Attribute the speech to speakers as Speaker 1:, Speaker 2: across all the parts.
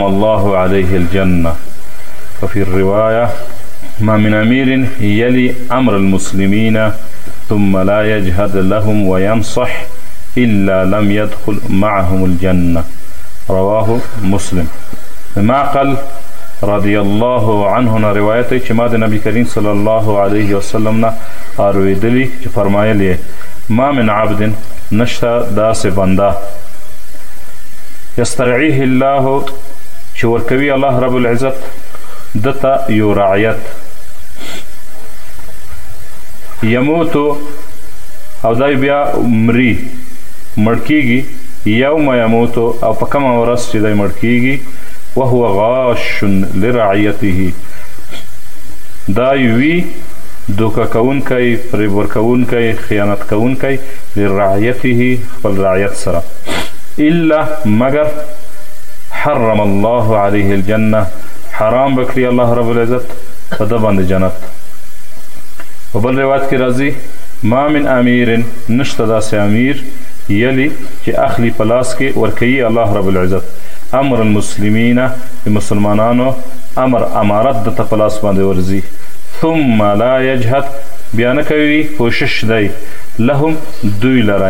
Speaker 1: حرم الله عليه الجنة وفي الرواية ما من أمير يلي أمر المسلمين ثم لا يجهد لهم وينصح إلا لم يدخل معهم الجنة رواه مسلم د معقل رضی الله عنه نه روایت دی چې ما د نبی کریم صلی الله علیه وسلم نه ارویدلی چې فرمایلی ما من عبد نشته داسې بنده یسترعی رعیه الله چې ورکوي الله رب العزت دته یو رعیت یموتو او دای بیا مري مړ کیږي یوم یموتو او په کومه ورځ چې دی مړ کیږي وهو غاش لرعیته دا وی دوکه کوونکی فریب ورکوونکی خیانت کوونکی لرعیته خپل رعیت آیت سره الا مګر حرم الله عليه الجنه حرام بکړي الله رب العزت په د باندې جنت په بل روایت کې راځي ما من امیر نشته داسې امیر یلی چې اخلی په لاس کې ورکوي الله رب العزت امر المسلمین د مسلمانانو امر امارت د ته په لاس باندې ورځي ثم لا یجهد بیا نه کوي کوشش دی لهم دوی لره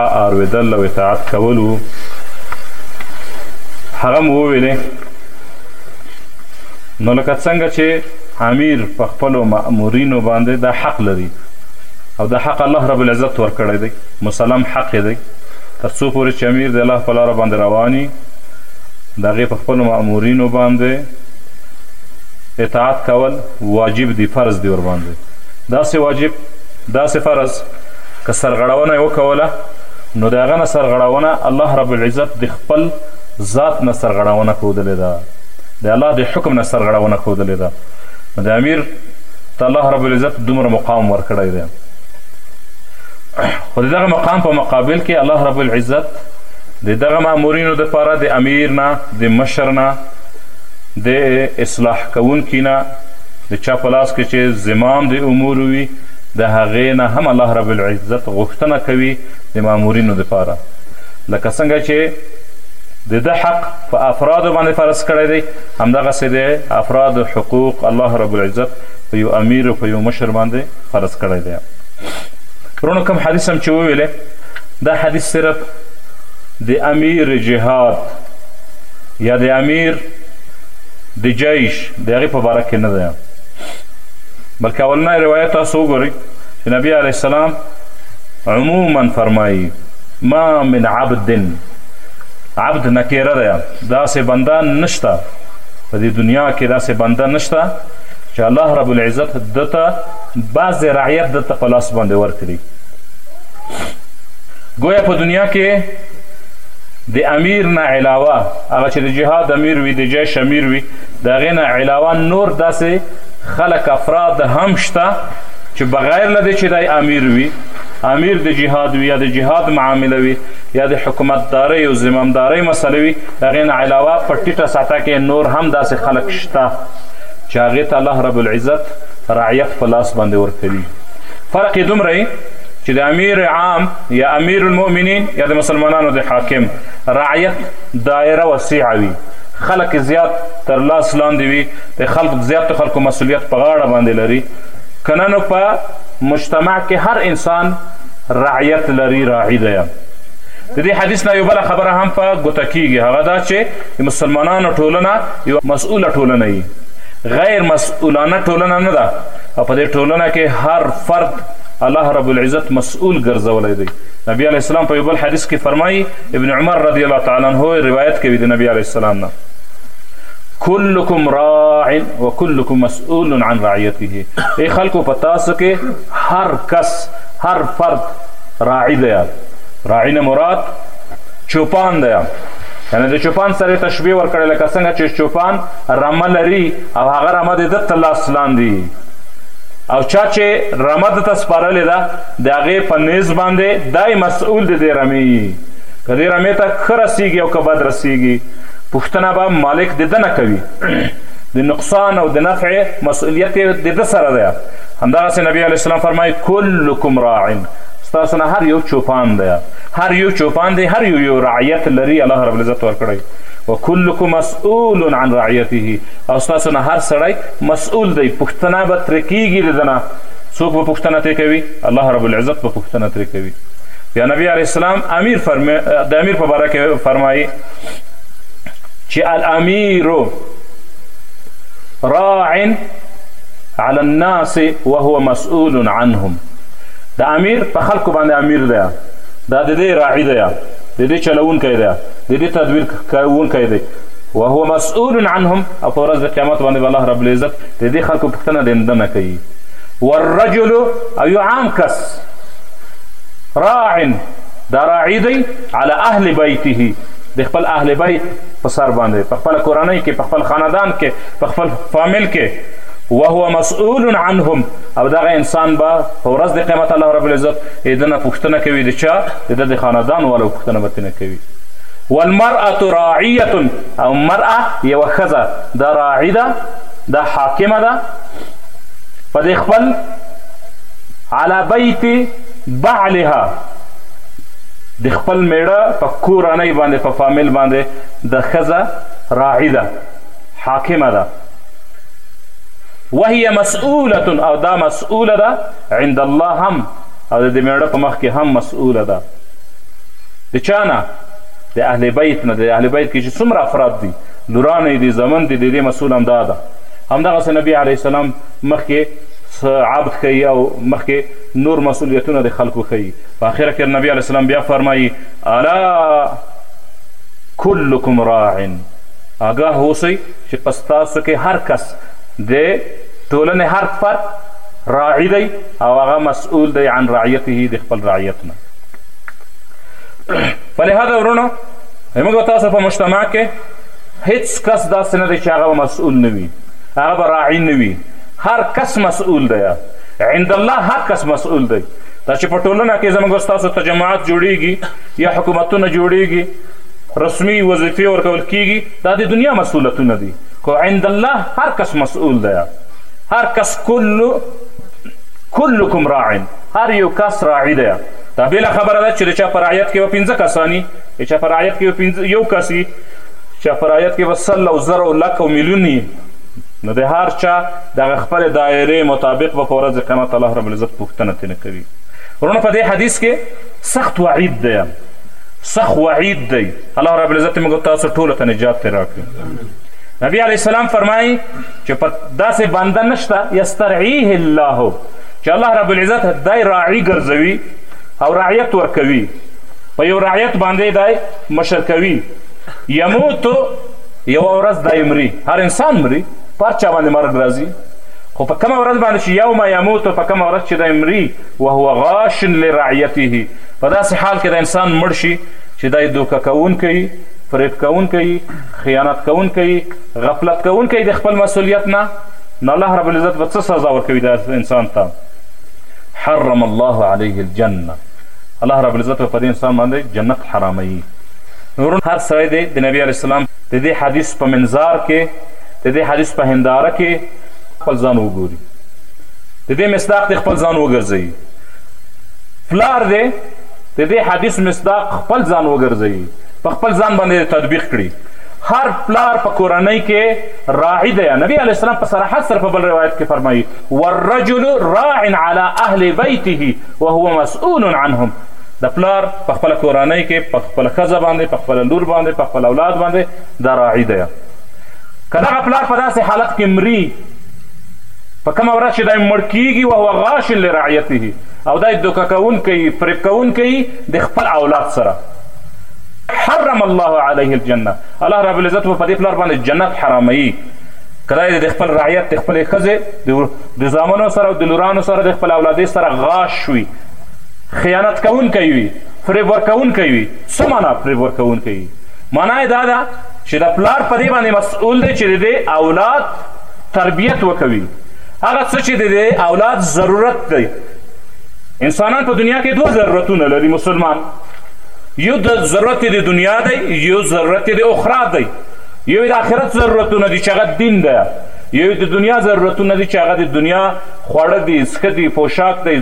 Speaker 1: آرودل او اطاعت کولو هغه مو وویلې نو لکه څنګه چې امیر په خپلو مأمورینو باندې دا حق لري او دا حق الله رب العزت ورکړی دی مسلم حق دی تر څو پورې چې امیر د الله په لاره باندې رواني د هغې په خپلو مأمورینو باندې اطاعت کول واجب دی فرض دی ورباندې داسې واجب داسې فرض که سرغړونه یې وکوله نو د هغه نه سرغړونه الله رب العزت د خپل ذات نه سرغړونه ښودلې ده د الله د حکم نه سرغړونه ښودلې ده نو د امیر ته الله رب العزت دومره مقام ورکړی دی خو د دغه مقام په مقابل کې الله رب العزت د دغه مامورینو دپاره د امیر نه د مشر نه د اصلاح کوونکي نه د چا په لاس کې چې زمام د امورو وي د هغې نه هم الله رب العزت غوښتنه کوي د مامورینو لپاره لکه څنګه چې د ده حق په افرادو باندې فرض کړی دی همدغسې د افرادو حقوق الله رب العزت په یو امیر او په یو مشر باندې فرض کړی دی ورونو کوم حدیث هم چې وویلې دا حدیث صرف د امیر جهاد یا د امیر د جیش د هغې په باره کې نه دی بلکه اولنی روایت تاسو وګورئ چې نبی علیه السلام عموما فرمایي ما من عبد عبد نکیره ده داسې بنده نشته په دې دنیا کې داسې بنده نشته چې الله رب العزت ده ته بعضې رعیت ده ته په لاس باندې ورکړي گویا په دنیا کې د امیر نه علاوه هغه چې د جهاد امیر وي د جیش امیر وي د هغې نه علاوه نور داسې خلک افراد هم شته چې بغیر له دې چې دی امیر وي امیر د جهاد وي یا د جهاد معامله وي یا د حکومتدارۍ او زمامدارۍ مسله وي د هغې نه علاوه په ټیټه سطح کې نور هم داسې خلک شته چې هغې ته الله رب العزت رعیت په لاس باندې ورکوي فرق یې دومره چې د امیر عام یا امیر المؤمنین یا د مسلمانانو د حاکم رعیت دایره وسیعه وي خلک زیات تر لاس لاندې وي د خلق زیاتو خلکو مسولیت په غاړه باندې لري کنه نو په مجتمع کې هر انسان رعیت لري راعي دی د دې حدیث نه یو بل خبره هم په ګوته کیږي هغه دا چې د مسلمانانو ټولنه یو مسؤله ټولنه یي غیر مسؤلانه ټولنه نه ده او په دې ټولنه کې هر فرد الله رب العزت مسؤل ګرځولی دی نبی علیه السلام په یو بل حدیث کې فرمایي ابن عمر رضی الله تعالی عنه روایت کوي د نبی علیه السلام نه کلکم راع و کلکم مسئول عن رعیته ای خلکو په تاسو کې هر کس هر فرد راعی دی راعی نه مراد چوپان دی یعنی د چوپان سره تشبیه ورکړی لکه څنګه چې چوپان رمه لري او هغه رمه د ده لاس لاندې او چا چې رمه د ته سپارلې ده د هغې په نیز باندې دای مسئول د دې رمې که دې رمې ته ښه رسیږي او که بد رسیږي پوښتنه به مالک د ده نه کوي د نقصان او د نفع مسؤلیت د ده سره دی همدغسې نبی علیه السلام فرمایي کلکم راعن ستاسو نه هر یو چوپان دی هر یو چوپان دی هر یو یو رعیت لري الله رب العزت ورکړی و کلکم مسئول عن رعیته او ستاسو نه هر سړی مسئول دی پوښتنه به ترې کیږي د ده نه څوک به پوښتنه ترې کوي الله رب العزت به پوښتنه ترې کوي بیا نبی علیه السلام امیر فرمی د امیر په باره کې فرمایي چې الامیر راع على الناس وهو مسؤول عنهم د امیر په خلکو باندې امیر دی دا د دې راعي دی د دې چلوونکی دی د دې تدبیر کوونکی دی وهو مسؤول عنهم او په ورځ د قیامت باندې الله رب العزت د دې خلکو پوښتنه د نه کوي والرجل او یو عام کس راع دا راعي دی علی اهل بیته د خپل اهل بیت په سر باندې په خپل کورنۍ کې په خپل خاندان کې په خپل فامیل کې وهو مسؤول عنهم او دغه انسان به په ورځ د قیامت الله رب العزت دنه پوښتنه کوي د چا د د خاندان والو پوښتنه به تنه کوي والمرأة راعیه او مرأه یو خزه دا راعی ده دا حاکمه ده په د خپل على بیت بعلها د خپل میړه په کورنۍ باندې په فامیل باندې د خزه راعی ده حاکمه ده وهي مسؤوله او دا مسؤوله ده عند الله هم او د میړه په مخ کې هم مسؤوله ده د چانه د اهل بیت نه د اهل بیت کې چې څومره افراد دي لوران دي زمن دي د دې مسؤول هم دا ده همدغسې نبی علیه السلام مخکې عبد ښیي او مخکې نور مسؤلیتونه د خلکو ښیي په اخره کې نبی علیه السلام بیا فرمایي الا کلکم راع آګاه اوسئ چې په ستاسو کې هر کس د ټولنې هر فرد راعي دی او هغه مسؤول دی عن رعیته د خپل رعیت نه فلهذا ورونو موږ تاسو په مجتمع کې هیڅ کس داسې نه دی چې هغه مسؤول نه وي هغه به راعي نه وي هر کس مسؤول دی عند الله هر کس مسؤول دی دا چې په ټولنه کې زموږ ستاسو تجمعات جوړیږي یا حکومتونه جوړیږي رسمي وظیفې ورکول کیږي دا د دنیا مسؤلیتونه دي خو عند الله هر کس مسؤول دی هر کس کل کلکم راع هر یو کس راعي دی دا بله خبره ده چې د چا په رعیت کې به پنځه کسانی د چا په رعیت کې یو کس وي چا په رعیت کې به سل او زر او لک او میلیون نو د هر چا د هغه خپل دایرې مطابق به په ورځ قیامت الله رب العزت پوښتنه ترې کوي ورونه په دې حدیث کې سخت وعید دی سخت وعید دی الله رب العزت موږ تاسو ټولو ته نجات ترې راکړي نبی علیه السلام فرمایي چې په داسې بنده نشته یسترعیه الله چې الله رب العزت دی راعي ګرځوي او رعیت ورکوي په یو رعیت باندې دی مشر کوي یموتو یوه ورځ دای مري هر انسان مري په هر چا باندې مرګ راځي خو په کومه ورځ باندې چې یوم یموت په کومه ورځ چې دی مري وهو غاش لرعیته په داسې حال کې د انسان مړ شي چې دی دوکه کوونکی فریب کوونکی خیانت کوونکی غفلت کوونکی د خپل مسؤلیت نه نو الله رب العزت به څه سزا ورکوي دا انسان ته حرم الله علیه الجنه الله رب العزت په دې انسان باندې جنت حراموي نورو هر سړی دی د نبی علیه السلام د دې حدیث په منظار کې د دې حدیث په هنداره کې خپل ځان وګوري د دې مصداق دی خپل ځان وګرځوي پلار دی د دې حدیث مصداق خپل ځان وګرځوي په خپل ځان باندې تطبیق کړي هر پلار په کورنۍ کې راعي دی نبی علیه السلام په صراحت سره په بل روایت کې فرمایي والرجل راع علی اهل بیته وهو مسئول عنهم د پلار په خپل کورنۍ کې په خپل خزه باندې په خپل لور باندې په خپل اولاد باندې دا راعي دی که دغه پلار په داسې حالت کې مري په کومه ورځ چې دی مړ کیږي وهو غاش لرعیته او دی دوکه کوونکی فریب کوونکی د خپل اولاد سره حرم الله علیه الجنه الله رب العزت په دې پلار باندې جنت حراموي کله د خپل رعیت د خپلې ښځې د زامنو سره او د لورانو سره د خپل اولادې سره غاش شوي خیانت کوونکی وي فریب ورکوونکی وي څه معنا فریب ورکوونکی وي معنا یې دا ده چې د پلار په دې باندې مسؤل دی چې د دې اولاد تربیت وکوي هغه څه چې د دې اولاد ضرورت دی انسانان په دنیا کې دوه ضرورتونه لري مسلمان یو د ضرورت د دنیا دی یو ضرورت د اخرا دی یو د آخرت ضرورتونه دي چې هغه دین دی یو د دنیا ضرورتونه دي چې هغه د دنیا خواړه دي څښه دي پوشاک دی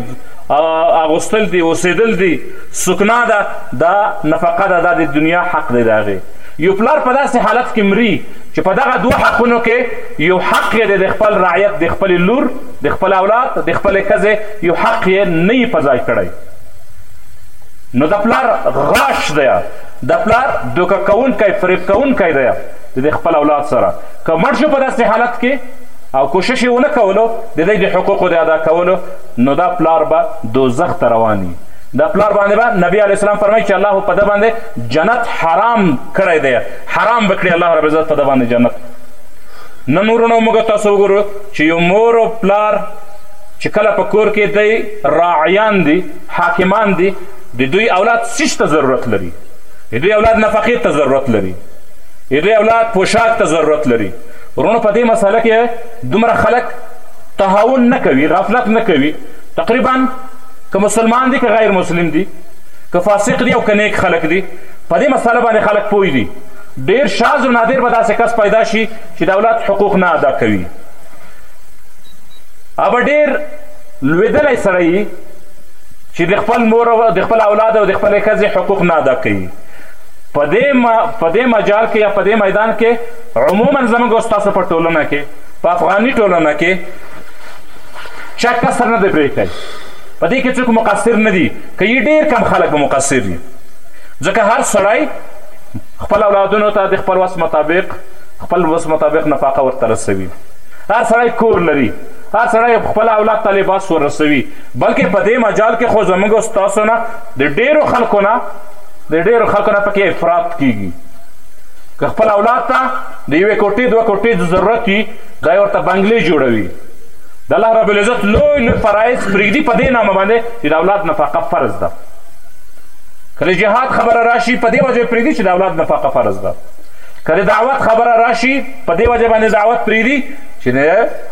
Speaker 1: اغوستل دي اوسېدل دي سکنا ده دا نفقه ده دا د دنیا حق دی د هغې یو پلار په داسې حالت کې مري چې په دغه دوه حقونو کې یو حق یې دی د خپل رعیت د خپلې لور د خپل اولاد د خپلې ښځې یو حق یې نه یي په ځای کړی نو د پلار غاش دی د پلار دوکه کوونکی فریب کوونکی دی د دې خپل اولاد سره که مړ شو په داسې حالت کې او کوشش یې ونه کولو د دې د حقوقو د ادا کولو نو دا پلار به دوزخ ته روان وي د پلار باندې به نبی علیه السلام فرمایي چې الله په ده باندې جنت حرام کړی دی حرام به کړي الله رب عزت په ده باندې جنت نن ورونو موږ تاسو وګورو چې یو مور او پلار چې کله په کور کې دی راعیان دي حاکمان دي د دوی اولاد څه ته ضرورت لري د دوی اولاد نفقې ته ضرورت لري د دوی اولاد پوشاک ته ضرورت لري ورونو په دې مسله کې دومره خلک تهاون نه کوي غفلت نه کوي تقریبا که مسلمان دي که غیر مسلم دي که فاسق دي او که نیک خلک دي په دې مسله باندې خلک پوه دي ډیر شاز او نادر به داسې کس پیدا شي چې د اولاد حقوق نه ادا کوي هغه ډیر لوېدلی سړی چې د خپل مور او د خپل اولاد او د خپلې ښځې حقوق نه ادا کوي په دې مجال کې یا په دې میدان کې عموما زموږ ستاسو په ټولنه کې په افغاني ټولنه کې چا کسر نه دی پرې کړی په دې کې څوک مقصر نه دي که یې ډېر کم خلک به مقصر دي ځکه هر سړی خپل اولادونو ته د خپل وس مطابق خپل وس مطابق نفاقه ورته رسوي هر سړی کور لري هر سړی خپل اولاد ته لباس ورسوي بلکې په دې مجال کې خو زموږ ستاسو نه د ډېرو خلکو نه د ډېرو خلکو نه پکې افراط کیږي که خپل اولاد ته د یوې کوټې دوه کوټې د ضرورت وي دا یې ورته بنګلې جوړوي د الله رب العزت لوی لوی فرایض پرېږدي په دې نامه باندې چې د اولاد نفقه فرض ده که د جهاد خبره راشي په دې وجه پرېږدي چې د اولاد نفقه فرض ده که د دعوت خبره راشي په دې وجه باندې دعوت پرېږدي چې د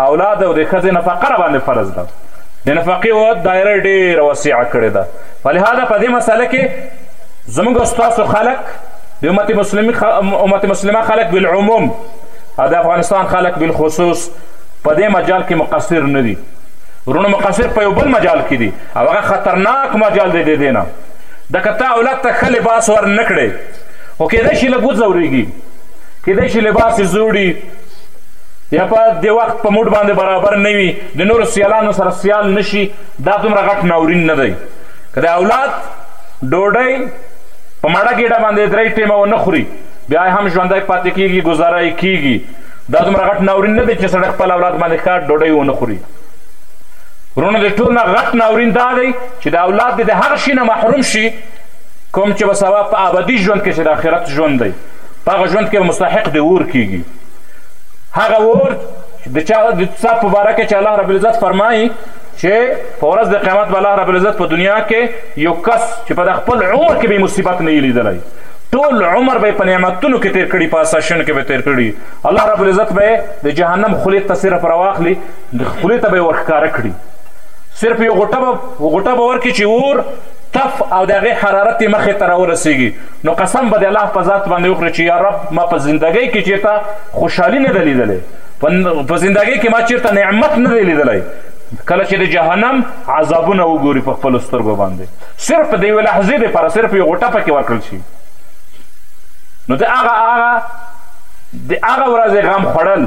Speaker 1: اولاد او د ښځې نفقه را باندې فرض ده د نفقې و دایره ډېره وسیعه کړې ده فلهذا په دې مسله کې زموږ ستاسو خلک د امت مسلمي امت مسلمه خلک بالعموم او د افغانستان خلک بالخصوص په دې مجال کې مقصر نه دي ورونو مقصر په یو بل مجال کې دي او هغه خطرناک مجال دی د دې نه ځکه ته اولاد ته ښه لباس ور نه کړې خو کېدای شي لږ وځورېږي کېدای شي لباس یې زوړي یا په د وخت په موډ باندې برابر نه وي د نورو سیالانو سره سیال نشي دا دومره غټ ناورین نه دی که د اولاد ډوډۍ په مړه ګېډه باندې درې ټیمه ونه خوري بیا یې هم ژوندی پاتې کېږي ګزاره یې کېږي دا دومره غټ ناورین نه دی چې سړی خپل اولاد باندې ښکار ډوډۍ ونه خوري ورونو د ټول نه غټ ناورین دا دی چې د اولاد دې د هغه شي نه محروم شي کوم چې به سبا په ابدي ژوند کې چې د آخرت ژوند دی په هغه ژوند کې به مستحق د اور کیږي هغه اور د چا د څه په باره کې چې الله رب العزت فرمایي چې په ورځ د قیامت به الله رب العزت په دنیا کې یو کس چې په خپل عمر کې به مصیبت نه لیدلی ټول عمر به په نعمتونو کې تیر کړي په اساشن کې به تیر کړي الله رب العزت به د جهنم خلی ته صرف راواخلي خلی ته به ورخکاره کړي صرف یو غټه به غټه به ورکړي چې اور تف او د هغې حرارت یې مخې ته راورسېږي نو قسم به د الله په ذات باندې وخوري چې یا رب ما په زندګۍ کې چېرته خوشحالي نه ده لیدلې په زندګۍ کې ما چېرته نعمت نه دی لیدلی کله چې د جهنم عذابونه وګوري په خپل سترګو باندې صرف د یو لحظې د پر صرف یو غټه پکې ورکړل شي نو د هغه هغه د هغه ورځې غم خوړل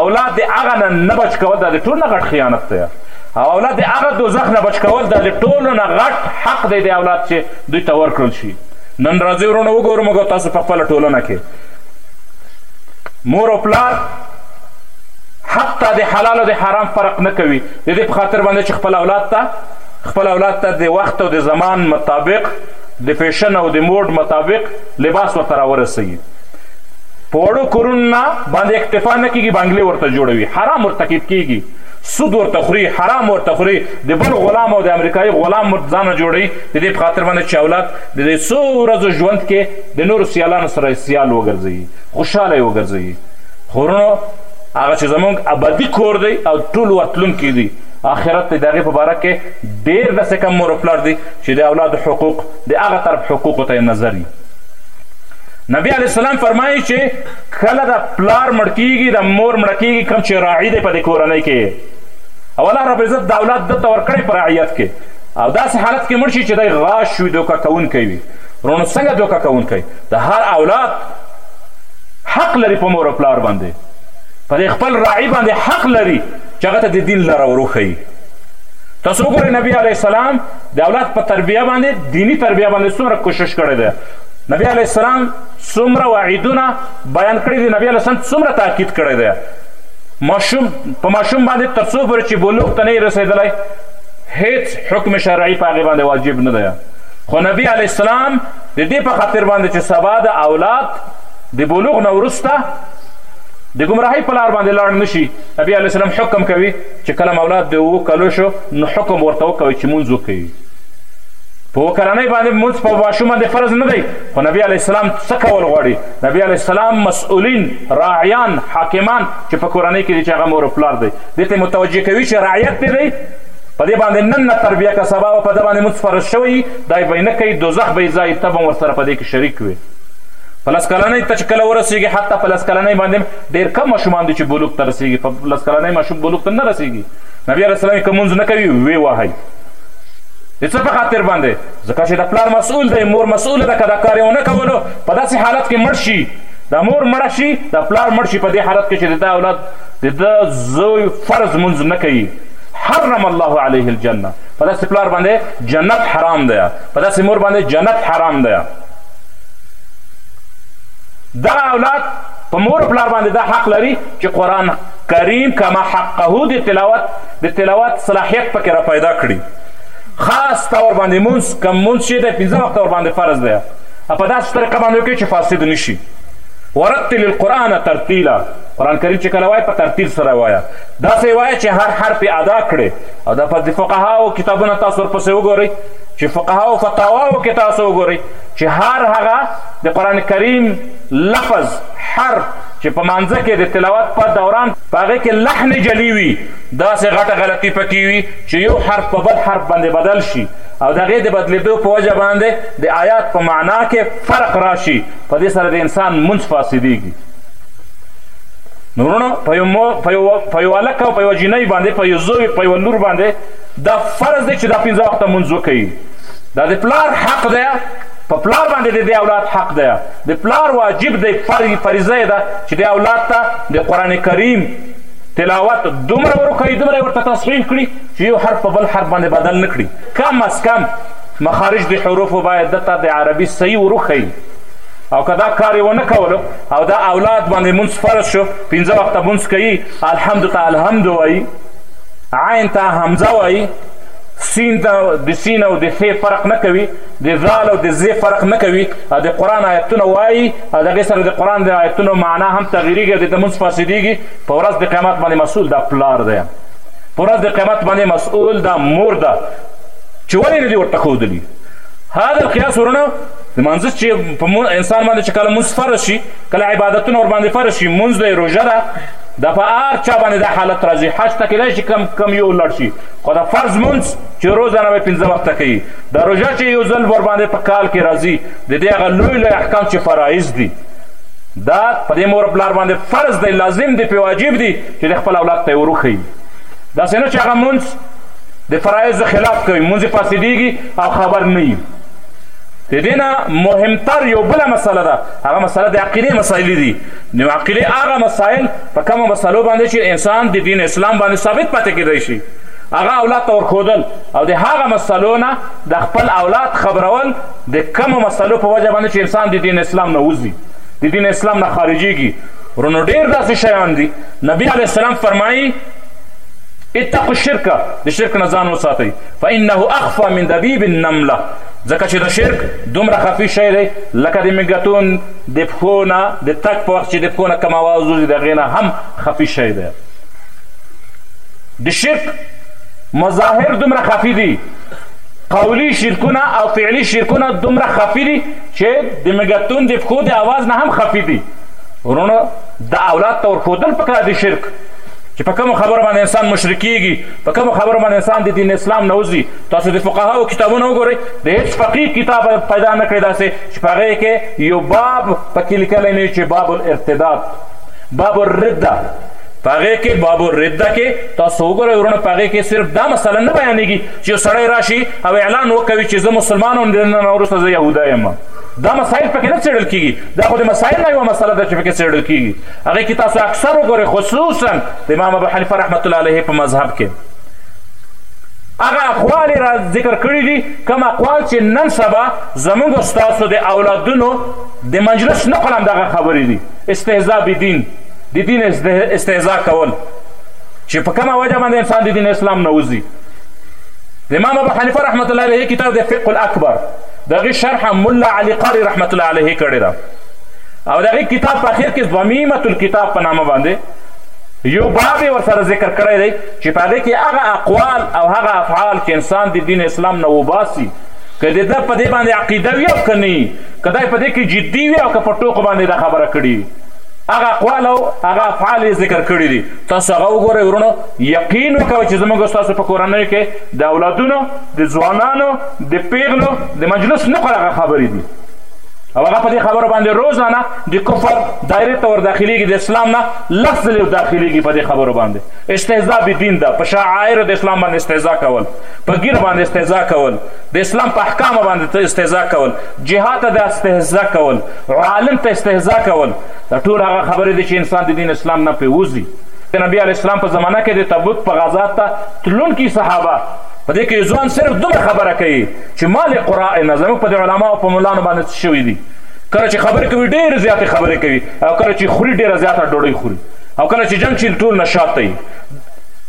Speaker 1: اولاد د هغه نه نه بچ کول دا د ټول نه غټ خیانت دی او اولاد د هغه دوزخ نه بچ کول دا د ټولو نه غټ حق دی د اولاد چې دوی ته ورکړل شي نن راځي ورونه وګورو موږ تاسو په خپله ټولنه کې مور او پلار حتی د حلال او د حرام فرق نه کوي د دې په خاطر باندې چې خپل اولاد ته خپل اولاد ته د وخت او د زمان مطابق د فیشن او د موډ مطابق لباس ورته راورسوي په وړو کورونو نه باندې اکتفا نه کېږي بنګلې ورته جوړوي حرام مرتکب کېږي سود ورته خوري حرام ورته خوري د بل غلام او د امریکایي غلام ځانه جوړوي د دې په خاطر باندې چې اولاد د دې څو ورځو ژوند کې د نورو سیالانو سره سیال وګرځوي خوشحاله یې وګرځوي خورونو هغه چې زمونږ ابدي کور دی او ټول ورتلونکي دي آخرت دی د هغې په باره کې ډېر داسې کم مور پلار دي چې د اولاد حقوق د هغه طرف حقوقو ته نظر وي نبی علیه السلام فرمایي چې کله د پلار مړ کېږي د مور مړه کېږي کوم چې راعي دی په دې کورنۍ کې او الله رب عزت د اولاد دلته ورکړی په رعیت کې او داسې حالت کې مړ شي چې دی غاش وي دوکه کوونکی وي وروڼو څنګه دوکه کوونکی د هر اولاد حق لري په مور او پلار باندې پر خپل راعي باندې حق لري چې هغه ته د دین لاره وروښيي تاسو وګورئ نبی علیه السلام د اولاد په تربیه باندې دینی تربیه باندې څومره کوشش کړی دی نبی علیه السلام څومره وعیدونه بیان کړي دي نبی علیه السلام څومره تاکید کړی دی ماشوم په ماشوم باندې تر څو پورې چې بلوغ ته نه رسېدلی هیڅ حکم شرعي په هغې باندې واجب نه دی خو نبی علیه السلام د دې په خاطر باندې چې سبا د اولاد د بلوغ نه وروسته د ګمراهۍ په لار باندې لاړ نشي نبی علیه السلام حکم کوي چې کله اولاد د اوو کلو شو نو حکم ورته وکوي چې مونځ وکوي په اوه کلنۍ باندې مونځ په ماشوم باندې فرض نه دی خو نبی علیه السلام څه کول غواړي نبی علیه السلام مسؤلین راعیان حاکمان چې په کورنۍ کې دي چې هغه مور پلار دی دې ته متوجه کوي چې رعیت دی په دې باندې نن نه تر بیا که سبا به په ده باندې موږ فرض شوی یي، دا به یې نه کوي، دوزخ به یې ځای، ته به هم ورسره په دې کې شریک وې. په لس کلنۍ ته چې کله ورسېږي، حتی په لس کلنۍ باندې هم ډېر کم ماشومان دي چې بلوغ ته رسېږي، په لس کلنۍ ماشوم بلوغ ته نه رسېږي، نبي علیه السلام یې که مونځ نه کوي، ویې وهئ. د څه په خاطر باندې؟ ځکه چې د پلار مسؤل دی، مور مسؤله ده، که دا کار یې ونه کولو، په داسې حالت کې مړ شي، د مور مړه شي، د پلار مړ شي، په دې حالت کې چې د ده اولاد، د ده زوی فرض مونځ نه کوي، حرم الله علیه الجنه په داسې پلار باندې جنت حرام دی په داسې مور باندې جنت حرام دی دا اولاد په مور او پلار باندې دا حق لري چې قرآن کریم کما حقه د تلاوت د تلاوت صلاحیت پکې را پیدا کړي خاص طور باندې مونځ کم مونځ چې دی پنځه وخته ور باندې فرض دی په داسې طریقه باندې وکړي چې فاسد نشي ورتل القرآن ترتیلا قرآن کریم چې کله وایي په ترتیل سره وایه داسې وایه چې هر حرف یې ادا کړې او د فقهاو کتابونه تاسو ورپسې وګورئ چې فقهاو فتاواو کې تاسو وګورئ چې هر هغه د قرآن کریم لفظ حرف چې په مانځه کې د تلاوت په دوران په هغې کې لحن جلی وي داسې غټه غلطي پکې وي چې یو حرف په بل حرف باندې بدل شي او د هغې د بدلېدو په وجه باندې د آیات په معنا کې فرق راشي په دې سره د انسان منځ فاسدېږي نو وروڼه په یو مور په یو په یو هلک او په یوه جینۍ باندې په یو زوی په یوه لور باندې دا فرض دی چې دا پنځه وخته مونځ وکوي دا د پلار حق دی په پلار باندې د دې اولاد حق دی د پلار واجب دی فریضه یې ده چې د اولاد ته د قرآن کریم تلاوت دومره ورکوي دومره یې ورته تصحیح کړي چې یو حرف په بل حرف باندې بدل نه کړي کم از کم مخارج د حروفو باید ده ته د عربي صحیح وروښیي او که دا کار یې ونه کولو او دا اولاد باندې مونځ فرض شو پنځه وخته مونځ کوي الحمد ته الحمد وایي عین ته همزه وایي سین ته د سین او د ثې فرق نه کوي د ذال او د زې فرق نه کوي او د قرآن آیتونه وایي او د هغې سره د قرآن د آیتونو معنا هم تغیرېږي او د لمونځ فاسدېږي په ورځ د قیامت باندې مسؤول دا پلار دی په ورځ د قیامت باندې مسؤول دا مور ده چې ولې نه دي ورته ښودلي هذا القیاس ورونه لمانځه چې په انسان باندې چې کله مونځ فرض شي کله عبادتونه ورباندې فرض شي مونځ دی روژه ده دا په هر چا باندې دا حالت راځي حج ته کېدای شي کم کم یو لاړ شي خو دا فرض مونځ چې روزانه به پنځه وخته کوي دا روژه چې یو ځل ورباندې په کال کې راځي د دې هغه لوی لوی احکام چې فرایض دي دا په دې مور پلار باندې فرض دی لازم دی پې واجب دی چې د خپل اولاد ته یې وروښيي داسې نه چې هغه مونځ د فرایضو خلاف کوي مونځ یې فاسدېږي او خبر نه وي د دې نه مهمتر یو بله مسله ده هغه مسله د عقیدې مسایل دي نو عقیدې هغه مسایل په کومو مسلو باندې چې انسان د دین اسلام باندې ثابت پاتې کېدای شي هغه اولاد ته ورښودل او د هغه مسلو نه د خپل اولاد خبرول د کومو مسلو په وجه باندې چې انسان د دین اسلام نه وځي د دین اسلام نه خارجېږي ورونو ډېر داسې شیان دي نبی علیه السلام فرمایي اتقوا الشرک د شرک نه ځان وساتئ فانه اخفی من دبیب النمله ځکه چې د شرک دومره خفي شی دی لکه د میګتون د پښو نه د تګ په وخت چې د پښو نه کوم اواز وځي د هغې نه هم خفي شی دی د شرک مظاهر دومره خفي دي قولی شرکونه او فعلی شرکونه دومره خفي دي چې د میګتون د پښو د اواز نه هم خفي دي ورونو د اولاد ته ورښودل پکار دي شرک چې په کومو خبرو باندې انسان مشرکیږي په کوم خبره باندې انسان د دین اسلام نه وځي تاسو د فقهاو کتابونه وګورئ د هیڅ فقيه کتاب پیدا نه کړی داسې چې په هغې کې یو باب پکې لیکلی نه چې باب الارتداد باب الرده په هغې کې باب الرده کې تاسو وګورئ وروڼه په هغې کې صرف دا مسله نه بیانېږي چې یو سړی راشي او اعلان وکوي چې زه مسلمان یم د نن وروسته زه یهودا یم دا مسایل پکې نه څېړل کېږي دا خو د مسایل نه یوه مسله ده چې پکې څېړل کېږي هغه کې تاسو اکثر وګورئ خصوصا د امام ابو حنیفه رحمت الله علیه په مذهب کې هغه اقوال را ذکر کړی دي کوم اقوال چې نن سبا زموږ استادو د اولادونو د مجلس نقل هم دغه خبرې دي استهزاء بدین د دین استهزاء کول چې په کومه وجه باندې انسان د دین اسلام نه وځي د امام ابو حنیفه رحمت الله علیه کتاب د فقه الاکبر دغه شرح مولا علی قاری رحمت الله علیه کړی ده او د هغې کتاب په اخر کې ضمیمة الکتاب په نامه باندې یو باب یې ورسره ذکر کړی دی چې په هغې کې هغه اقوال او هغه افعال چې انسان د دین اسلام نه وباسي که د ده په دې باندې عقیده وي او که نه که دی په دې کې جدي وي او که په ټوکو باندې دا خبره کړې وي هغه اقوال او هغه افعال یې ذکر کړي دي تاسو هغه وګورئ ورونو یقین وکوئ چې زموږ ستاسو په کورنیو کې د اولادونو د ځوانانو د پیغلو د مجلس نه پر هغه خبرې دي او هغه په دې خبره باندې روزانه د کفر دایره ته ور داخليږي د اسلام نه لس ځلې ور داخليږي په دې خبرو باندې استهزاء به دین ده په شعائر د اسلام باندې استهزاء کول په ګیر باندې استهزاء کول د اسلام په احکام باندې استهزاء کول جهاد ته د استهزاء کول عالم ته استهزاء کول دا ټول هغه خبرې دي چې انسان د دین اسلام نه پیوزي د نبی علی اسلام په زمانہ کې د تبوک په غزا ته تلونکي صحابه په دې کې ځوان صرف دومره خبره کوي چې ما له قرائ نه زموږ په علماء او په مولانو باندې څه شوي دي کله چې خبرې کوي ډېر زیاتې خبرې کوي او کله چې خوري ډېره زیاته ډوډۍ خوري او کله چې جنګ شي ټول نشاط ته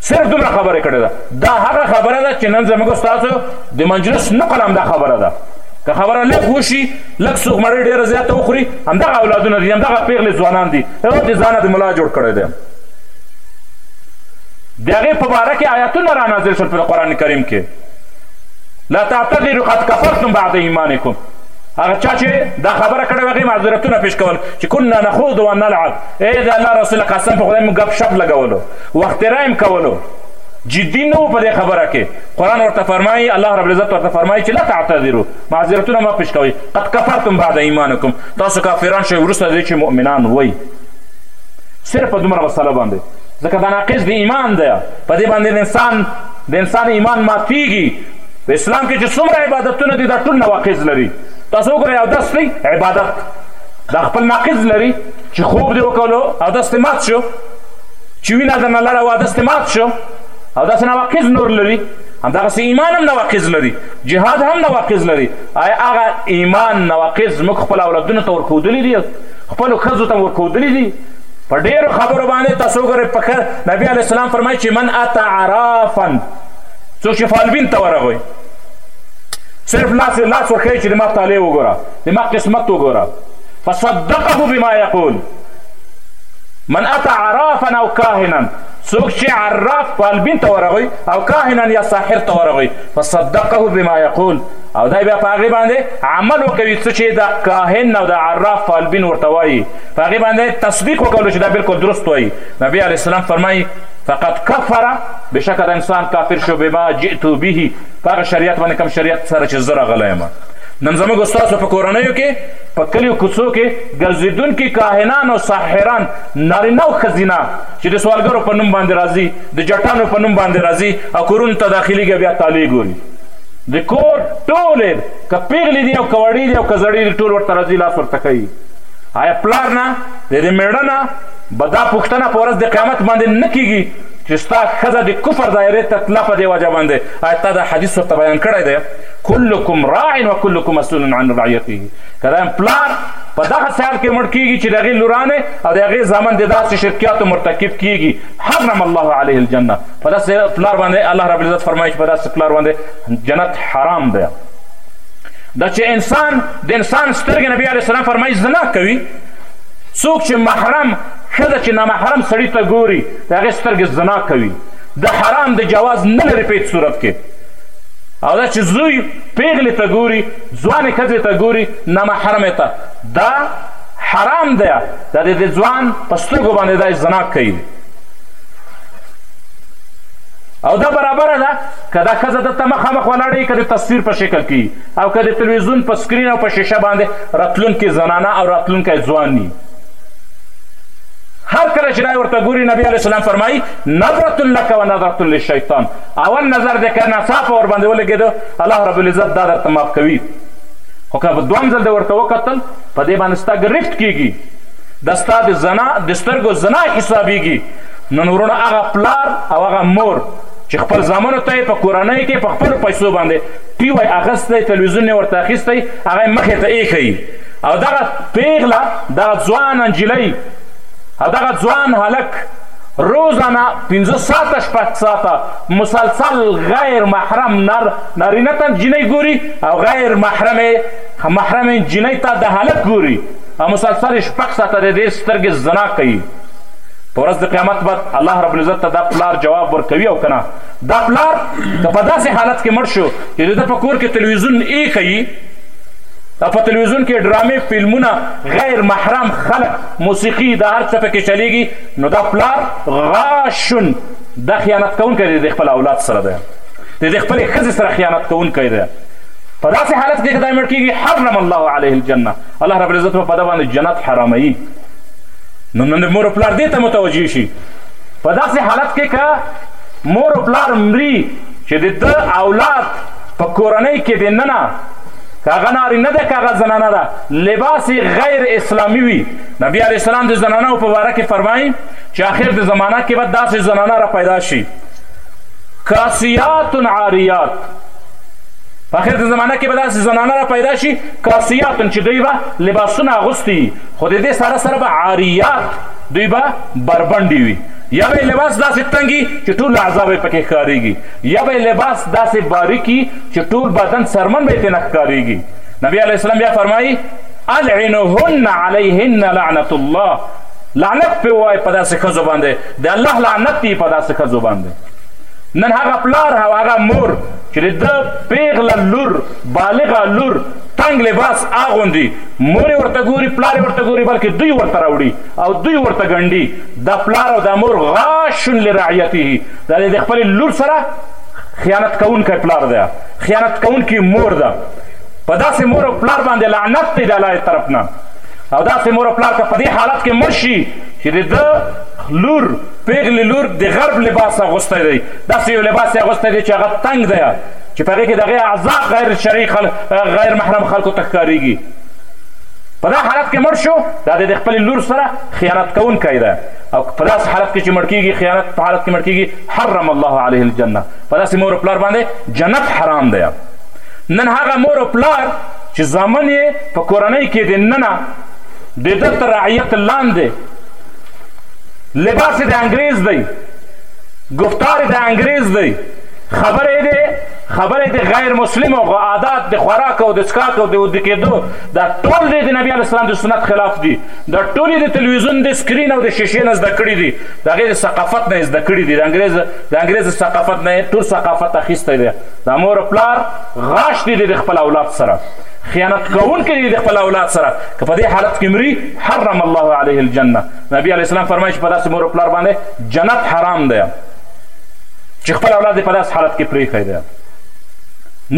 Speaker 1: صرف دومره خبرې کړې ده دا هغه خبره ده چې نن زموږ ستاسو د مجلس نقل همدا خبره ده که خبره لږ وشي لږ سوغمړې ډېره زیاته وخوري همدغه اولادونه دي همدغه پېغلې ځوانان دي یوه د ځانه د ملا جوړ کړی دی د هغې په باره کې آیاتونه رانازل شول په قرآن کریم کې لا تعتذروا قد کفرتم بعد ایمانکم هغه چا چې دا خبره کړې هغه معذرتونه پیش کول چې كنا نخوض ونلعب اے د الله رسول قسم په خدای موږ غب شپ لګولو وخت رایم کولو جدي نه په دې خبره کې قران ورته فرمایي الله رب العزت ورته فرمایي چې لا تعتذروا معذرتونه ما پیش کوي قد کفرتم بعد ایمانکم تاسو کافران شوي ورسته دې چې مؤمنان وای صرف په دومره مسله باندې ځکه دا ناقص د ایمان دی په دې باندې انسان د انسان ایمان ماتیږي په اسلام کې چې څومره عبادتونه دي دا ټول نواقض لري تاسو وګورئ او داس دی عبادت دا خپل ناقض لري چې خوب دی وکړو او داس مات شو چې وینا د نه لړه واده استمات شو او داسې نواقض نور لري همدغسې ایمان هم نواقض لري جهاد هم نواقض لري آیا هغه ایمان نواقض موږ خپل اولادونو ته ورښودلي دي خپلو ښځو ته ورښودلي دي په ډېرو خبرو باندې تاسو وګورئ په نبی علیه السلام فرمایي چې من اتا عرافا څوک چې فالبین ته ورغوي صرف لاس لاس ورکوي چې د ما تاله وګوره د ما قسمت وګوره فصدقه بما یقول من اتا عرافا او کاهنا څوک چې عراف فالبین ته ورغوي او کاهنا یا ساحر ته ورغوي فصدقه بما یقول او دا بیا په هغې باندې عمل وکوي څه چې د کاهن او د عراف فالبین ورته وایي په هغې باندې تصدیق وکولو چې دا بلکل درست وایي نبی علیه السلام فرمایي فقط کفر بشکه د انسان کافر شو بما جئتو به په هغه شریعت باندې کوم شریعت سره چې زه راغلی یم نن زموږ ستاسو په کورنیو کې په کلیو کوڅو کې ګرځېدونکي کاهنان او ساحران نارینه او ښځینه چې د سوالګرو په نوم باندې راځي د جټانو په نوم باندې راځي او کورونو ته داخلېږي بیا تالې ګوري د کور ټولې که پیغلې دي او که وړې دي او که زړې دي ټول ورته راځي لاس ورته ښیي آیا پلار نه د دې میړه نه به دا پوښتنه په ورځ د قیامت باندې نه کیږي چې ستا ښځه د کفر دایرې ته تله په دې وجه باندې آیا تا دا حدیث ورته بیان کړی دی کلکم راع و کلکم مسئول عن رعیته که دا پلار په دغه سال کې مړ کیږي چې د هغې لورانې او د هغې زامن د داسې شرکیاتو مرتکب کیږي حرم الله علیه الجنه په داسې پلار باندې الله رب العزت فرمایي چې په داسې پلار باندې جنت حرام دی دا چې انسان د انسان سترګې نبی علیه السلام فرمایي زنا کوي څوک چې محرم ښځه چې نامحرم سړي ته ګوري د هغې سترګې زنا کوي د حرام د جواز نه لري په هېڅ صورت کې او دا چې زوی پیغلې ته ګوري ځوانې ښځې ته ګوري نامحرمې ته دا حرام دی دا د دې ځوان په سترګو باندې دا زنا کوي او دا برابره ده که دا ښځه دلته مخامخ ولاړه وي که د تصویر په شکل کې وي او که د تلویزیون په سکرین او په شیشه باندې راتلونکې زنانه او راتلونکی ځوان وي هر کله چې دا ورته ګوري نبی علیه السلام فرمایي نظرة لک و نظرة للشیطان اول نظر دې که ناڅاپه ورباندې ولګېده الله رب العزت دا درته معاف کوي خو که دویم ځل دې ورته وکتل په دې باندې ستا ګرفت کېږي د ستا د زنا د سترګو زنا حسابېږي نو وروڼه هغه پلار او هغه مور چې خپل ځامنو ته په کورنۍ کې په خپل پیسو باندې ټي وای اخیستی تلویزیون یې ورته اخیستی هغه مخې ته ایښی او دغه پیغله دغه ځوان انجلۍ او دغه ځوان هلک روزانه 15 ساعته شپږ ساعته مسلسل غیر محرم نر نارینه ته جنۍ ګوري او غیر محرم محرم جنۍ ته د هلک ګوري او مسلسل شپږ ساعته د دې سترګې زنا کوي په ورځ د قیامت به الله رب العزت ته دا پلار جواب ورکوي او کنه دا پلار که په داسې حالت کې مړ شو چې د ده په کور کې تلویزیون ای کوي او په تلویزیون کې ډرامې فلمونه غیر محرم خلق موسیقي دا هر څه پکې چلیږي نو دا پلار غاشن دا خیانت کوونکی دی د خپل اولاد سره دی د دې خپلې ښځې سره خیانت کوونکی دی په داسې حالت کې که دا مړ کېږي حرم الله علیه الجنه الله رب العزت به په ده باندې جنت حراموي نو نن مور پلار دې ته متوجه شي په داسې حالت کې که مور پلار مري چې د ده اولاد په کورنۍ کې د ننه که هغه نارینه ده که هغه زنانه ده لباس غیر اسلامي وي نبی علیه السلام د زنانو په باره کې فرمایي چې آخر د زمانه کې به داسې زنانه را پیدا شي کاسیات عاریات په آخر د زمانه کې به داسې زنانه را پیدا شي کاسیات چې دوی به لباسونه اغوستي خو د دې سره سره به عاریات دوی به بربنډې وي یا به لباس داسې تنګي چې ټول اعضا به پکې ښکارېږي یا به لباس داسې باریکي چې ټول بدن څرمن به یې ترې نه ښکارېږي نبی علیه السلام بیا فرمایي العنهن علیهن لعنت الله لعنت پې ووایي په داسې ښځو باندې د الله لعنت دي په داسې ښځو باندې نن هغه پلار او هغه مور چې د پیغله لور بالغه لور تنګ لباس اغوندي مور یې ورته ګوري، پلار یې ورته ګوري، بلکې دوی ورته راوړي او دوی ورته ګنډي، دا پلار او دا مور غاش لرعیته، دا د خپلې لور سره خیانت کوونکی پلار دی، خیانت کوونکې مور ده، په داسې مور او پلار باندې لعنت دی د الله د طرف نه، او داسې مور او پلار که په دې حالت کې مړ شي چې د ده لور، پېغلې لور د غرب لباس اغوستی دی، داسې یو لباس یې اغوستی دی چې هغه تنګ دی، چې په هغې کې د هغې اعضا غیر شرعي خلک غیر محرم خلکو ته ښکارېږي په دا حالت کې مړ شو دا د خپلې لور سره خیانت کوونکی ده او په داسې حالت کې چې مړ کېږي خیانت په حالت کې مړ کېږي حرم الله علیه الجنه په داسې مور او پلار باندې جنت حرام دی نن هغه مور او پلار چې زامن یې په کورنۍ کې د ننه د ده تر رعیت لاندې لباس د انګریز دی ګفتار د انګریز دی خبره دې خبره دې غیر مسلم او عادت د خوراک او د سکاک او د ود کېدو دا ټول دې د نبی علی السلام د سنت خلاف دي دا ټول د تلویزیون د سکرین او د شیشې نه زده کړی دي دا غیر ثقافت نه زده کړی دي د انګريز د انګريز ثقافت نه ټول ثقافت اخیسته دي دا مور پلار غاش دي د خپل اولاد سره خیانت کوونکي دي د خپل اولاد سره که په دې حالت کې مري حرم الله عليه الجنه نبی علی السلام فرمایي چې په داسې مور پلار باندې جنت حرام دی چې خپل اولاد په داس حالت کې پریخی دی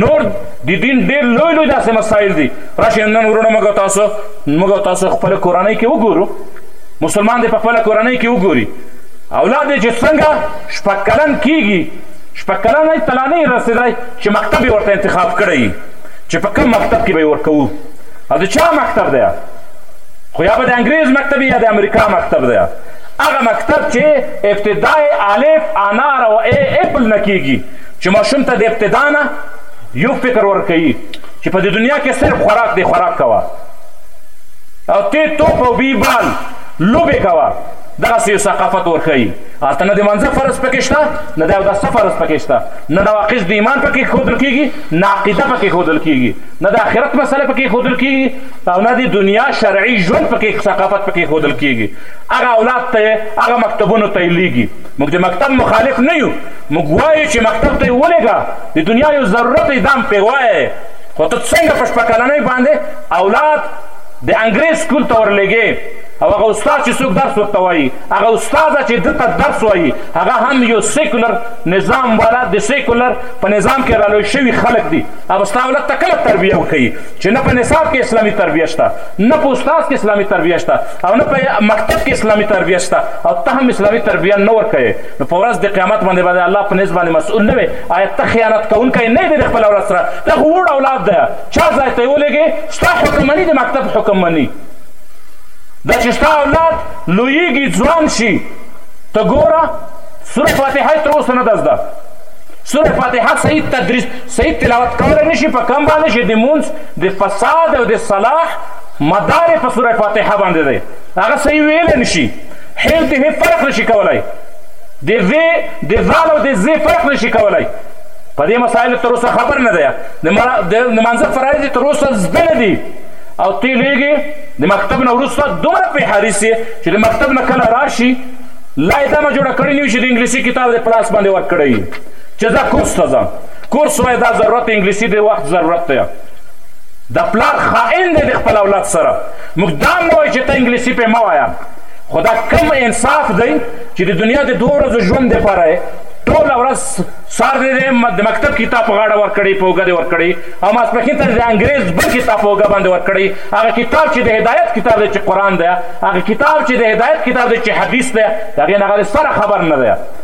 Speaker 1: نور د دین ډیر لوی لوی داسې مسایل دي راشي نن ورونه موږ تاسو موږ تاسو خپل کورنۍ کې وګورو مسلمان دې په خپل کورنۍ کې وګوري اولاد دې چې څنګه شپږ کلن کیږي شپږ کلن یې تلا نه رسېدلی چې مکتب یې ورته انتخاب کړی چې په کوم مکتب کې به یې ورکوو او د چا مکتب دی خو یا به د انګریز مکتب یا د امریکا مکتب دی هغه مکتب چې ابتدا یې الف، انار او ای ایپل نه کېږي چې ماشوم ته د ابتدا نه یو فکر ورکوي چې په دې دنیا کې صرف خوراک دی، خوراک کوه او تی توپ او بی بال لوبې کوه دغسې یو ثقافت ورښيي هلته نه د منځه فرض پکې شته نه د اوداسه فرض پکې شته نه نواقص د ایمان پکې ښودل کېږي نه عقیده پکې ښودل کېږي نه د آخرت مسله پکې ښودل کېږي او نه د دنیا شرعي ژوند پکې ثقافت پکې ښودل کېږي هغه اولاد ته یې هغه مکتبونو ته یې لیږي موږ د مکتب مخالف نه یو موږ وایو چې مکتب ته یې ولېږه د دنیا یو ضرورت دی دام پې وایه خو ته څنګه په شپږ کلنۍ باندې اولاد د انګریز سکول ته ورلېږې او هغه استاد چې څوک درس ورته وایي هغه استاد چې دته درس وایي هغه هم یو سیکولر نظام والا د سیکولر په نظام کې رالوی شوي خلک دي هغه ستا اولاد ته کومه تربیه وښیي چې نه په نصاب کې اسلامي تربیه شته نه په استاد کې اسلامي تربیه شته او نه په مکتب کې اسلامي تربیه شته او ته هم اسلامي تربیه نه ورکوې نو په ورځ د قیامت باندې باندې الله په نس باندې مسؤل نه وي آیا ته خیانت کوونکی نه یې د خپل اولاد سره دا خو وړ اولاد دی چا ځای ته یې ولېږې ستا حکم مني د مکتب حکم مني دا چې ستا اولاد لویږي ځوان شي ته ګوره سوره فاتحه تر اوسه نه ده زده سوره فاتحه صحیح تدریس صحیح تلاوت کولی نه شي په کم باندې شي د مونځ د فساد او د صلاح مدار په سوره فاتحه باندې دی هغه صحیح ویلی نشي هیل د هې فرق نشي کولای د ذې د ذال او د ذې فرق نشي کولای په دې مسایلو تر اوسه خبر نه دی د لمانځه فرایض یې تر اوسه زده نه دي او تی لیږي د مکتب نه وروسته دومره پې حریص یې چې د مکتب نه کله راشي لا یې دمه جوړه کړې نه وي چې د انګلیسي کتاب د پلاس باندې ورکړی چې ځه کورس ته ځه کورس وای دا ضرورت انګلیسی دی وخت ضرورت دی د پلار خائن دی د خپل اولاد سره موږ دا نه وای چې ته انګلیسی په موایا خدا کم انصاف دی چې د دنیا د دوه ورځو ژوند لپاره ټول ورځ سار دې د مکتب کتاب غاړه ور کړی په وګړي ور کړی او ماسپخین ته د انګريز بل کتاب په وګړه باندې ور کړی هغه کتاب چې د هدایت کتاب دی چې قران دی هغه کتاب چې د هدایت کتاب دی چې حدیث دی هغه نه غره سره خبر نه دی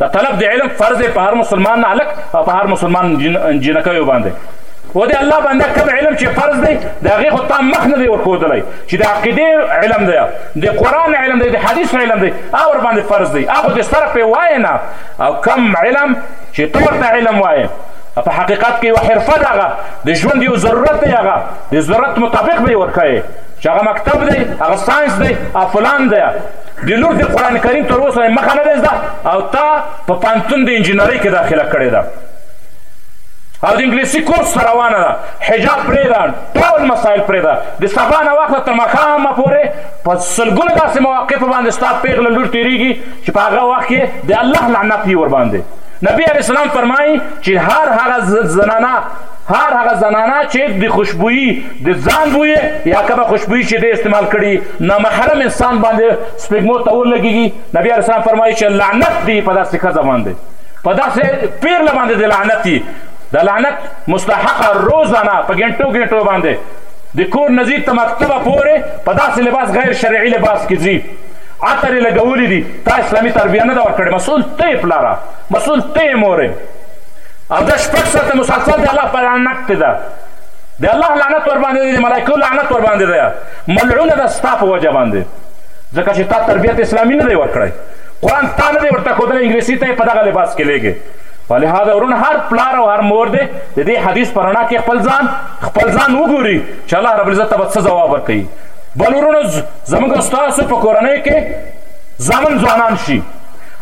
Speaker 1: دا طلب د علم فرض په هر مسلمان هلک او په هر مسلمان جنکیو باندې و دې الله باندې کوم علم چې فرض دی د هغې خو تا مخ نه دی ورښودلی چې د عقیدې علم دی د قرآن علم دی د حدیث علم دی هغه ور باندې فرض دی هغه خو دې سره پرې وایې نه او کم علم چې ته ورته علم وایې په حقیقت کې یوه حرفه ده هغه د ژوند یو ضرورت دی هغه د ضرورت مطابق به یې ورښیې چې هغه مکتب دی هغه ساینس دی او فلان دی د لور د قران کریم تر اوسه مخه نه زده او تا په پانتون د انجینری کې داخله کړې ده او د انګلیسي کورس ته روانه ده حجاب پرېږده ټول مسایل پرېږده د سبا نه واخله تر ماښامه پورې په سلګونو داسې مواقفو باندې ستا پېغله لور تېرېږي چې په هغه وخت کې د الله لعنت یې ورباندې نبی علیه السلام فرمایي چې هر هغه زنانه هر هغه زنانه چې د خوشبویي د ځان بوی یا کومه خوشبویي چې دې استعمال کړي نامحرم انسان باندې سپېږمو ته ولګېږي نبي علیه السلام فرمایي چې لعنت دی په داسې ښځه باندې په داسې پیرله باندې د لعنت دي د لعنت مستحقه روزانه په ګنټو ګنټو باندې د کور نزی ته مکتبه پورې په داسې لباس غیر شرعي لباس کې ځي عطر یې لګولي دي تا اسلامي تربیه نه ده ورکړې مسؤل ته یې پلاره مسؤل ته یې مورې او دا شپږ ساعته مسلسل د الله په لعنت دی ده د الله لعنت ورباندې دی د ملائکو لعنت ورباندې دی ملعونه ده ستا په وجه باندې ځکه چې تا تربیت اسلامي نه دی ورکړی قرآن تا نه دی ورته ښودلی انګلیسي ته یې په دغه لباس کې لیږې ولهذا ورونه هر پلار او هر مور دی د دې حدیث په رڼا کې خپل ځان خپل ځان وګوري چې الله رب العزت ته به څه ځواب ورکوي بل ورونو زموږ ستاسو په کورنۍ کې ځامن ځوانان شي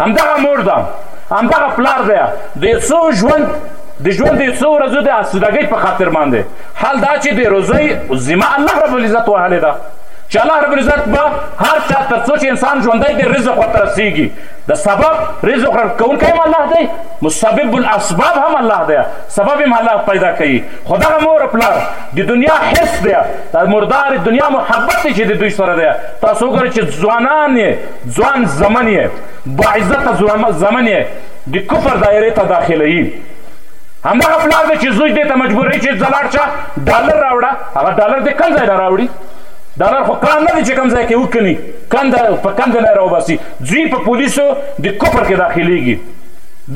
Speaker 1: همدغه مور ده همدغه پلار دی د یو څو ژوند د ژوند د څو ورځو د اسودګۍ په خاطر باندې حال دا چې د روزۍ ذمه الله رب العزت وهلې ده چې الله رب العزت به هر چا تر څو چې انسان ژوندی دی رزق ورته رسیږي د سبب رزق ورکوونکی هم الله دی مسبب الاسباب هم الله دی سبب هم الله پیدا کوي خو دغه مور پلار د دنیا حس دی د مردار دنیا محبت دی چې د دوی سره دی تاسو وګورئ چې ځوانان یې ځوان زمن یې باعزته زمن یې د کفر دایرې ته داخلوي همدغه پلار دی چې زوی دې ته مجبوروي چې ځلاړ شه ډالر راوړه هغه ډالر دې کوم ځای نه راوړي ډالر خو کان نه دی چې کوم ځای کې وکني کند په کند نه راوباسي ځوی په پولیسو د کفر کې داخلیږي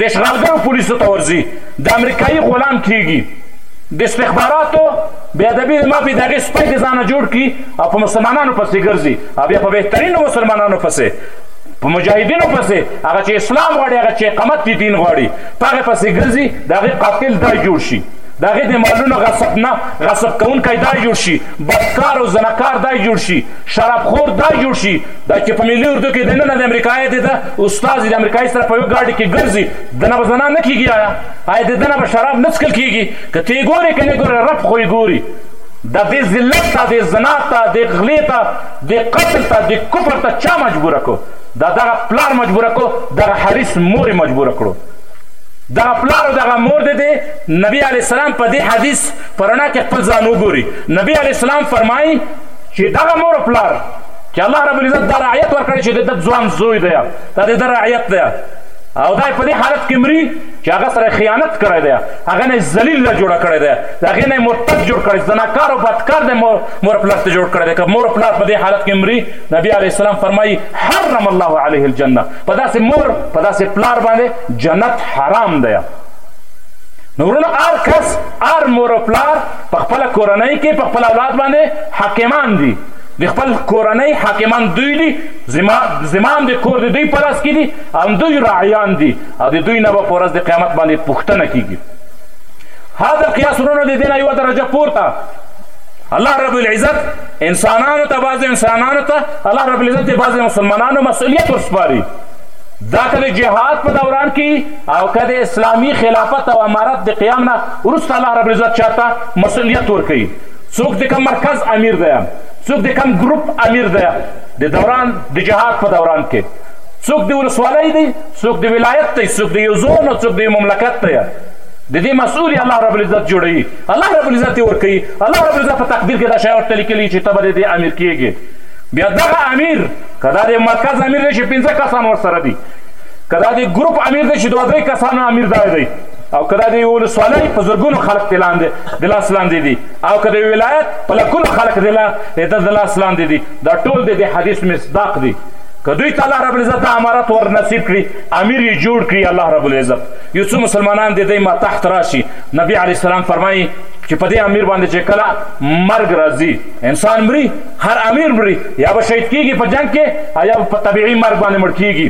Speaker 1: د اشغالګرو پولیسو ته ورځي د امریکایي غلام کیږي د استخباراتو بې ادبي د مافي د هغې سپی د ځانه جوړ کړي او په مسلمانانو پسې ګرځي او بیا په بهترینو مسلمانانو پسې په مجاهدینو پسې هغه چې اسلام غواړي هغه چې اقامت دي دین غواړي هغه پسې ګرځي دا غي قاتل دا جوړ شي دا غي د مالونو غصب نه غصب کوونکی دا جوړ شي بدکار او زنکار دا جوړ شي شراب خور دا جوړ شي دا چې په ملي اردو کې دنه د امریکای دي دا استاد د امریکای سره په یو ګاډي کې ګرځي دنه به زنا نه کیږي آیا آیا د دنه به شراب نه څکل کیږي که تی ګوري کنه ګوري رب خو ګوري د دې ذلت ته د زنا ته د غلی ته دې قتل ته دې کفر ته چا مجبور کو دا دغه پلار مجبور کو دغه حریص مور مجبور کړو دغه پلار او دغه مور دې دې نبی علی السلام په دې حدیث پرانا کې خپل ځان وګوري نبی علی السلام فرمایي چې دغه مور او پلار چې الله رب العزت دا رعایت ورکړي چې د ځوان زوی دی دا د رعایت دی او دا په دې حالت کې مري چې هغه سره خیانت کړی دی هغه نه ذلیل جوړ کړی دی هغه نه مرتد جوړ کړی زناکار او بدکار دی مور پلار ته جوړ کړی دی که مور پلار په دې حالت کې مري نبی علیه السلام فرمایي حرم الله علیه الجنه په داسې مور په داسې پلار باندې جنت حرام دی نو ورونو هر کس هر مور او پلار په خپله کورنۍ کې په خپل اولاد باندې حاکمان دي د خپل کورنۍ حاکمان دوی دي زمام د کور د دوی په لاس کې دي او دوی راعیان دي او د دوی نه به په ورځ د قیامت باندې پوښتنه کیږي هذا القیاس ورونو د دې نه یوه درجه پورته الله رب العزت انسانانو ته بعضې انسانانو ته الله رب العزت د بعضې مسلمانانو مسؤلیت ورسپاري دا که د جهاد په دوران کې او که د اسلامي خلافت او امارت د قیام نه وروسته الله رب العزت چاته مسؤلیت ورکوي څوک د کوم مرکز امیر دی څوک د کوم ګروپ امیر دی د دوران د جهاد په دوران کې څوک د ولسوالۍ دی څوک د ولایت دی څوک د یو زون څوک د یو مملکت دی د دې مسؤل الله رب العزت جوړوي الله رب العزت دې ورکوي الله رب العزت په تقدیر کې دا شی ورته لیکلی چې ته به دې امیر کېږې بیا دغه امیر که دا د مرکز امیر دی چې پنځه کسان ورسره دي که دا د ګروپ امیر دی چې دوه درې کسان امیر دا دی او که دا د یو ولسوالۍ په زرګونو خلک د لاندې د لاس لاندې دي او که د ولایت په لکونو خلک د د لاس لاندې دي دا ټول د دې حدیث مصداق دي که دوی ته الله رب العزت دا امارت ور نصیب کړي امیر یې جوړ کړي الله رب العزت یو څو مسلمانان د دی ما تحت راشي نبی علیه السلام فرمایي چې په دې امیر باندې چې کله مرګ راځي انسان مري هر امیر مري یا به شهید کیږي په جنگ کې یا په طبیعي مرګ باندې مړ کیږي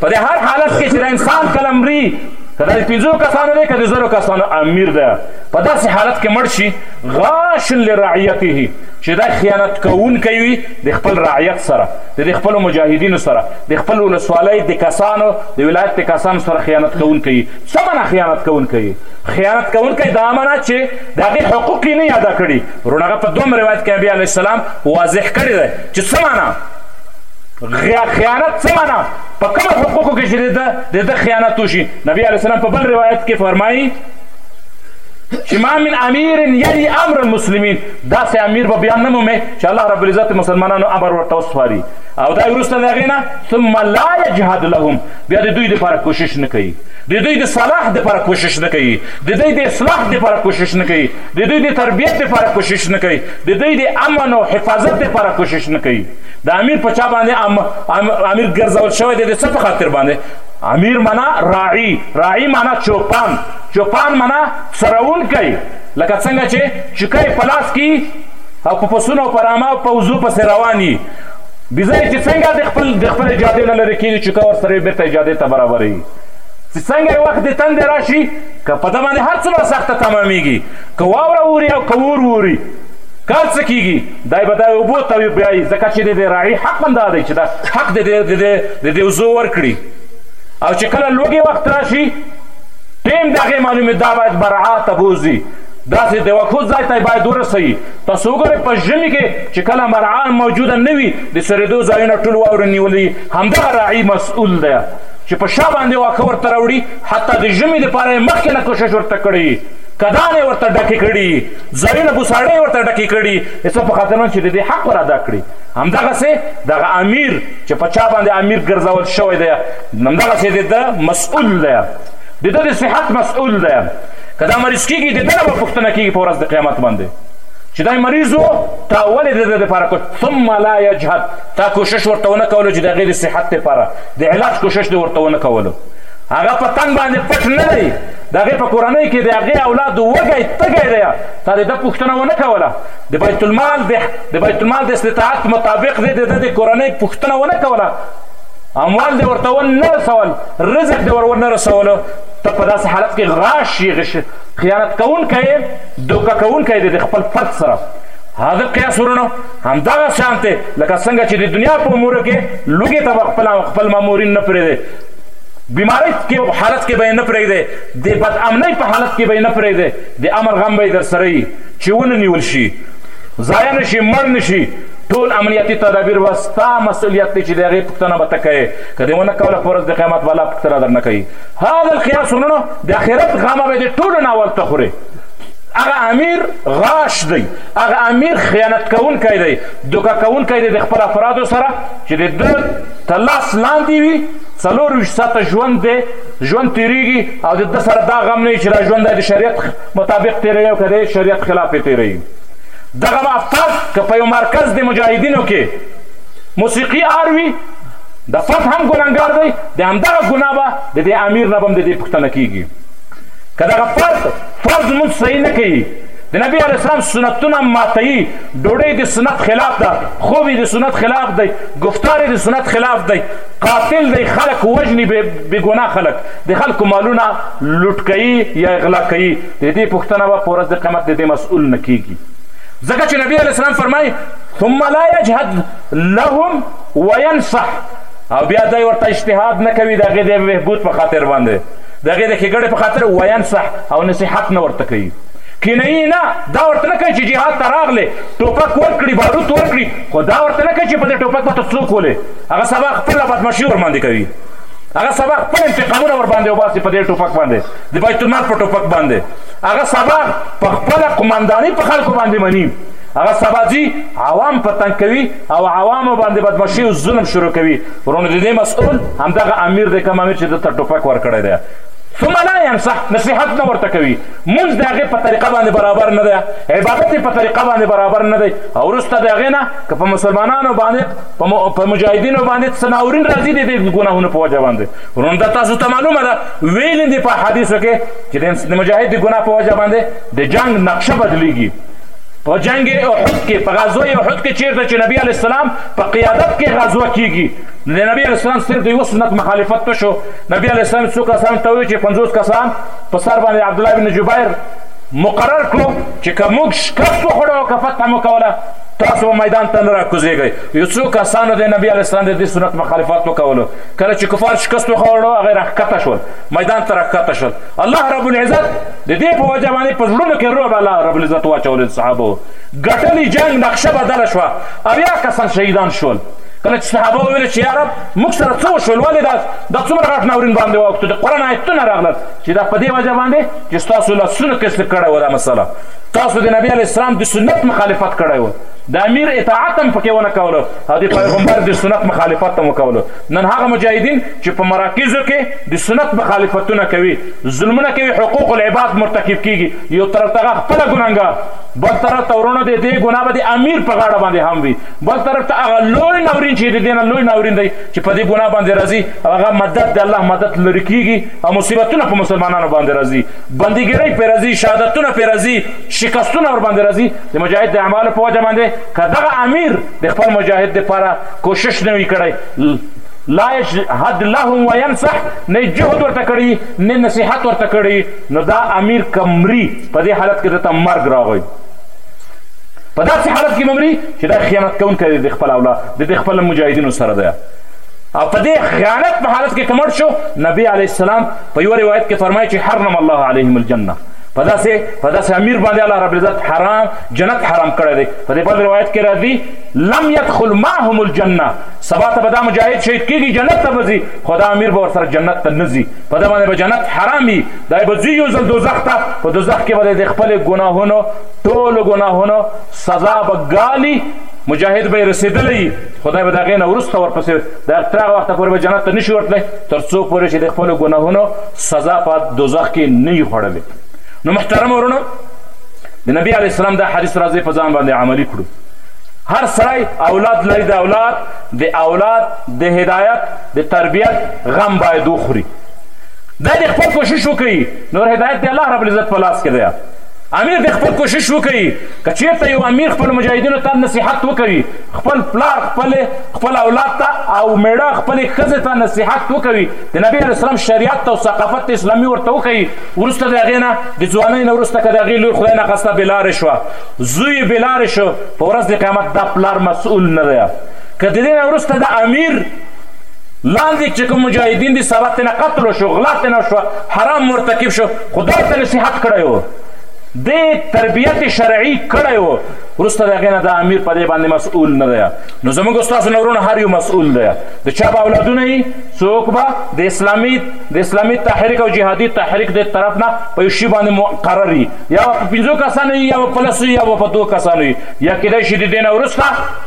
Speaker 1: په دې هر حالت کې چې انسان کله مري که د پنځو کسانو دی که د زرو کسانو امیر دی په داسې حالت کې مړ شي غاش لرعیته چې دا خیانت کوونکی وي د خپل رعیت سره د خپلو مجاهدینو سره د خپل ولسوالۍ د کسانو د ولایت د کسانو سره خیانت کوونکی څه مانا خیانت کوونکی یې؟ خیانت کوونکی دا مانا چې د هغې حقوق یې نه یې ادا کړي. وروڼه هغه په دوهم روایت کې نبي علیه السلام واضح کړی دی چې څه مانا خیانت څه مانا په کومو حقوقو کې چې د ده خیانت وشي. نبي علیه السلام په بل روایت کې فرمایي چې ما من امیر یلی امر المسلمین داسې امیر به بیا نه مومې چې الله رب العزت مسلمانانو امر ورته وسپاري او دا وروسته د هغې نه ثم لا یجهد لهم بیا د دوی لپاره کوشش نه کوي د دوی د صلاح لپاره کوشش نه کوي د دوی د اصلاح لپاره کوشش نه کوي د دوی د تربیت لپاره کوشش نه کوي د دوی د امن او حفاظت لپاره کوشش نه کوي د امیر په چا باندې ام... ام... امیر ګرځول شوی دی د څه په خاطر باندې امیر معنا راعي راعي معنا چوپان چوپان معنا څرونکی لکه څنګه چې چوکۍ په لاس کې او په پسونو او په رامه او په وزو پسې روان یي بيزه چې څنګه د خپل د خپل جادې نه لرې کېږي چې که ورسره وي بېرته یې جادې ته برابري چې څنګه یې وخت د تندې راشي که په ده باندې هر څومره سخته تمامېږي که واوره ووري او که اور ووري که هر څه کېږي دا یې به دا اوبو ته وي بیایي ځکه چې د دې راعي حق هم دا دی چې دا حق د دې د دې وزو ورکړي او چې کله لوږې وخت راشي ټیم د هغې معلومې دا باید برعا ته بوځي داسې د وښو ځای ته باید ورسوي تاسو وګورئ په ژمي کې چې کله مرعان موجوده نه وي د څرېدو ځایونه ټول واورې نیولي همدغه راعي مسؤول دی چې په شا باندې واښه ورته راوړي حتی د ژمي دپاره یې مخکې نه کوشش ورته کړی کدانې ورته ډکې کړي ځایونه بوساړې ورته ډکې کړي هېڅ په خاطر نه چې د دې حق ور ادا کړي همدغسې دغه امیر چې په چا باندې امیر ګرځول شوی دی همدغسې د ده مسؤول دی د ده د صحت مسؤول دی که دا مریض کیږي د ده نه به پوښتنه کیږي په ورځ د قیامت باندې چې دا مریض و تا ولې د ده لپاره کو ثم لا یجهد تا کوشش ورته ونه کولو چې د هغې د صحت لپاره د علاج کوشش دې ورته ونه کولو هغه په تن باندې پټ نه دی د هغې په کورنۍ کې د هغې اولاد وږی تږی دی تا د ده پوښتنه ونه کوله د بیت المال د بیت المال د استطاعت مطابق دې د ده د کورنۍ پوښتنه ونه کوله اموال دې ورته ونه رسول رزق دې ور ونه رسولو ته په داسې حالت کې غاش یې غش خیانت کوونکی یې دوکه کوونکی دی د خپل فرد سره هذا قیاس ورونو همدغه شان دی لکه څنګه چې د دنیا په امورو کې لوږې ته به خپل خپل مامورین نه پرېږدی بیماری کې په حالت کې به نه پرېږدي د بد امنۍ په حالت کې به نه پرېږدي د امن غم به در سره وي چې ونه نیول شي ضایع نه شي مړ نه شي ټول امنیتي تدابیر وستا مسؤلیت دی چې د هغې پوښتنه به ته کوې که دې ونه کوله په ورځ د قیامت والا پوښتنه درنه کوي هذا القياس ورونو د اخرت غامه به د ټولو نه ورته خوري هغه امیر غاش دی هغه امیر خیانت کوونکی دی دوکه کوونکی دی د خپل افرادو سره چې د ده تر لاس لاندې وي څلور ویشت ساعته ژوند دی ژوند تیریږي او د ده سره دا غم نه وي چې دا ژوند د شریعت مطابق تیروي او که د شریعت خلاف یې تیروي دغه به فرد که په یو مرکز د مجاهدینو کې موسیقي اروي د فرد هم ګناهګار دی د همدغه ګناه به د دې امیر نه به هم د دې پوښتنه کېږي که دغه فرد فرض مونځ صحیح نه کوي د نبی علی السلام سنتونه ماتوي ډوډۍ د سنت خلاف ده خوب د سنت خلاف دی گفتار د سنت خلاف دی قاتل دی خلک وژني بې ګناه خلک د خلکو مالونه لوټ کوي یا اغلا کوي د دې پوښتنه به په ورځ د قیامت د دې مسؤل نه کېږي ځکه چې نبی علی السلام فرمایي ثم لا یجهد لهم وینصح او بیا دی ورته اجتهاد نه کوي د هغې د بهبود په خاطر باندې د هغې د ښېګړې په خاطر وینصح او نصیحت نه ورته کوي کینوي نه دا ورته نه کوي چې جهاد ته راغلې ټوپک ورکړي باروت ورکړي خو دا ورته نه کوي چې په دې ټوپک به ته څوک ولې هغه سبا خپله بدمعشي ورباندې کوي هغه سبا خپل انتقامونه ور باندې وباسي په دې ټوپک باندې د بیت المال په ټوپک باندې هغه سبا په خپل قومانداني په خلکو باندې مني هغه سبا ځي عوام په تنګ کوي او عوامو باندې بدمعشي او ظلم شروع کوي ورونه د دې مسؤل همدغه امیر دی کوم امیر چې د ته ټوپک ورکړی دی ثم لا ينصح نصيحت نه ورته کوي مونږ د هغه په طریقه باندې برابر نه دی عبادت په طریقه باندې برابر نه دی او ورسته د هغه نه که په مسلمانانو باندې په مجاهدینو باندې څناورین راځي د دې ګناهونو په وجه باندې ورونو دا تاسو ته معلومه ده ویل دي په حدیثو کې چې د مجاهد د ګناه په وجه باندې د جنگ نقشه بدلیږي په جنگ احد کې په غزوه احد کې چیرته چې نبی علی السلام په قیادت کې غزوه کیږي د نبی علی السلام صرف د یو سنت مخالفت ته شو نبی علی السلام څو کسان ته وی چې 50 کسان په سر باندې عبد الله بن جبیر مقرر کړو چې کومګ شکست وخړو او کفت هم کوله تاسو په میدان ته نه راکوزیږئ یو څو کسانو د نبی علی السلام د دې سنت مخالفت وکولو کله چې کفار شکست وخوړو هغه راکته شول میدان ته راکته شول الله رب العزت د دې په وجه باندې په زړونو کې رعب الله رب العزت واچول د صحابو ګټلي جنگ نقشه بدله شوه اویا کسان شهیدان شول کله چې صحابه ویل چې یا رب موږ سره څه وشول ولې دا دا څومره غټ ناورین باندې واوښتو د قرآن آیتونه راغلل چې دا په دې وجه باندې چې ستاسو لاسونو کې څه کړی و دا مسله تاسو د نبی علیه السلام د سنت مخالفت کړی و د امیر اطاعت هم پکې ونه کولو او د پیغمبر د سنت مخالفت هم وکولو نن هغه مجاهدین چې په مراکزو کې د سنت مخالفتونه کوي، ظلمونه کوي، حقوق العباد مرتکب کېږي، يو طرف ته هغه خپله ګنهګار، بل طرف ته ورونه د دې ګناه به د امير په غاړه باندې هم وي، بل طرف ته هغه لوی ناورين چې د دې نه لوی ناورين دی چې په دې ګناه باندې راځي او هغه مدد د الله مدد لرې کېږي او مصيبتونه په مسلمانانو باندې راځي، بنديګرۍ پرې راځي، شهادتونه پرې راځي، شکستونه ورباندې راځي، د مجاهد د اعمالو په وجه باندې که دغه امير د خپل مجاهد لپاره کوشش نه وي کړی، لا يشهد لهم وينصح نه جهد ورته کړی نه نصيحت ورته کړی نو دا امیر کمری په دې حالت کې دته مرګ راغی په داسې حالت کې ممري چې دا خیانت کوونکی دی د خپل اولاد د خپل مجاهدینو سره دی او په دې خیانت په حالت کې کمړ شو نبی علی السلام په یو روایت کې فرمایي چې حرم الله علیهم الجنه په داسې په داسې امیر باندې الله رب العزت حرام جنت حرام کړی دی په دې بل روایت کې راځي لم يدخل معهم الجنه سبا ته به دا مجاهد شهید کېږي جنت ته به ځي خو دا امیر به ورسره جنت ته نه ځي په ده باندې به جنت حرام وي دا به ځي یو ځل دوزخ ته په دوزخ کې به د خپل ګناهونو ټولو ګناهونو سزا به ګالي مجاهد به یې رسېدلی خدای به د هغې نه وروسته ورپسې د تر هغه وخته پورې به جنت ته نه شي ورتلی تر څو پورې چې د خپلو ګناهونو سزا په دوزخ کې نه وي خوړلې نو محترم ورونو د نبي علیه السلام دا حدیث راځي په ځان باندې عملي کړو هر سړی اولاد لري د اولاد د اولاد د هدایت د تربیت غم باید وخوري دا د خپل کوشش وکړي نور هدایت د الله رب العزت په لاس کې دی امیر د خپل کوشش وکړي که چیرته یو امیر خپل مجاهدینو ته نصیحت وکوي خپل پلار خپل خپل اولاد ته او میړه خپل ښځې ته نصیحت وکوي د نبی علیه السلام شریعت ته او ثقافت اسلامي ورته وکوي وروسته د هغې نه د ځوانۍ نه وروسته که د هغې لور خدای ناخواسته بېلارې شوه زوی یې بېلارې شو په ورځ د قیامت دا پلار مسؤول نه دی که د دې نه وروسته د امیر لاندې چې کوم مجاهدین دي سبا ترې نه قتل وشو غلا ترې نه وشوه حرام مرتکب شو خو دا ورته نصیحت کړی و دې تربیت شرعي کړی و وروسته د هغې نه د امیر په دې باندې مسؤول نه دی نو زموږ ستاسو نه ورونه هر یو مسؤول دی د چا به اولادونه یي څوک به د اسلامي د اسلامي تحریک او جهادي تحریک د طرف نه په یو شي باندې مقرر یا په پنځو کسانو یا په لسو یا په دوه کسانو یا کېدای شي د دین وروسته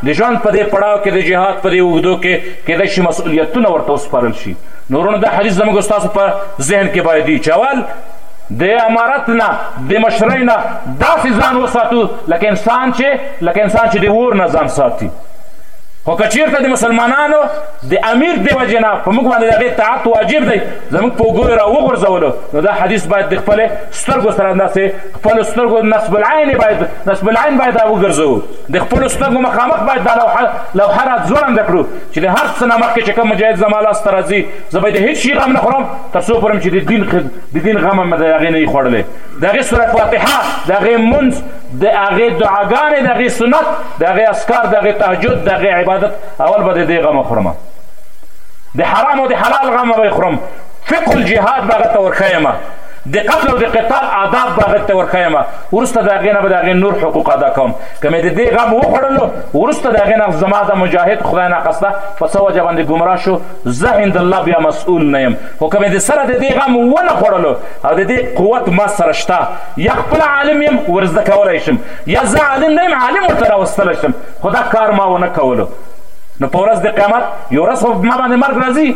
Speaker 1: د ژوند په دې پړاو کې د جهاد په دې اوږدو کې کېدای شي مسؤلیتونه ورته وسپارل شي نورونه دا حدیث زموږ ستاسو په ذهن کې باید وي چې اول د امارت نه د مشرۍ نه داسې ځان وساتو لکه انسان چې لکه انسان چې د اور نه ځان ساتي خو که چېرته د مسلمانانو د امیر د وجې نه په موږ باندې د هغې طاعت واجب دی زموږ په اوږو یې راوغورځولو نو دا حدیث باید د خپلې سترګو سره داسې خپل سترګو نصب العين باید نصب العين باید وګرځو د خپل سترګو مخامخ باید دا لوحه لوحه را ځوړند کړو چې د هر څه نه مخکې چې کوم مجاهد زما لاس ته راځي زه به د هیڅ شي غم نه خورم تر څو پورې چې د دین د دین غم مې د هغې نه یې خوړلی د هغې سوره فاتحه د هغې مونځ د هغې دعاګانې د هغې سنت د هغې اسکار د هغې تهجد د هغې عبادت اول به د دې غم خورم د حرام او د حلال غم به یې خورم فقه الجهاد به هغه ته ورښیم د قتل او د قتال آداب به غږ ته ورخیم ورسته د هغې نه به د هغې نور حقوق ادا کوم که مې د دې غم وخوړلو ورسته د هغې نه زما د مجاهد خدای ناخواسته په څه وجه باندې ګمراه شو زه عند الله بیا مسؤول نه یم خو که مې د سره د دې غم ونه خوړلو او د دې قوت ما سره شته یا خپل عالم یم ورزده کولی شم یا زه عالم نه یم عالم ورته راوستلی شم خو دا کار ما ونه کولو نو په ورځ د قیامت یو ورځ خو ما باندې مرګ راځي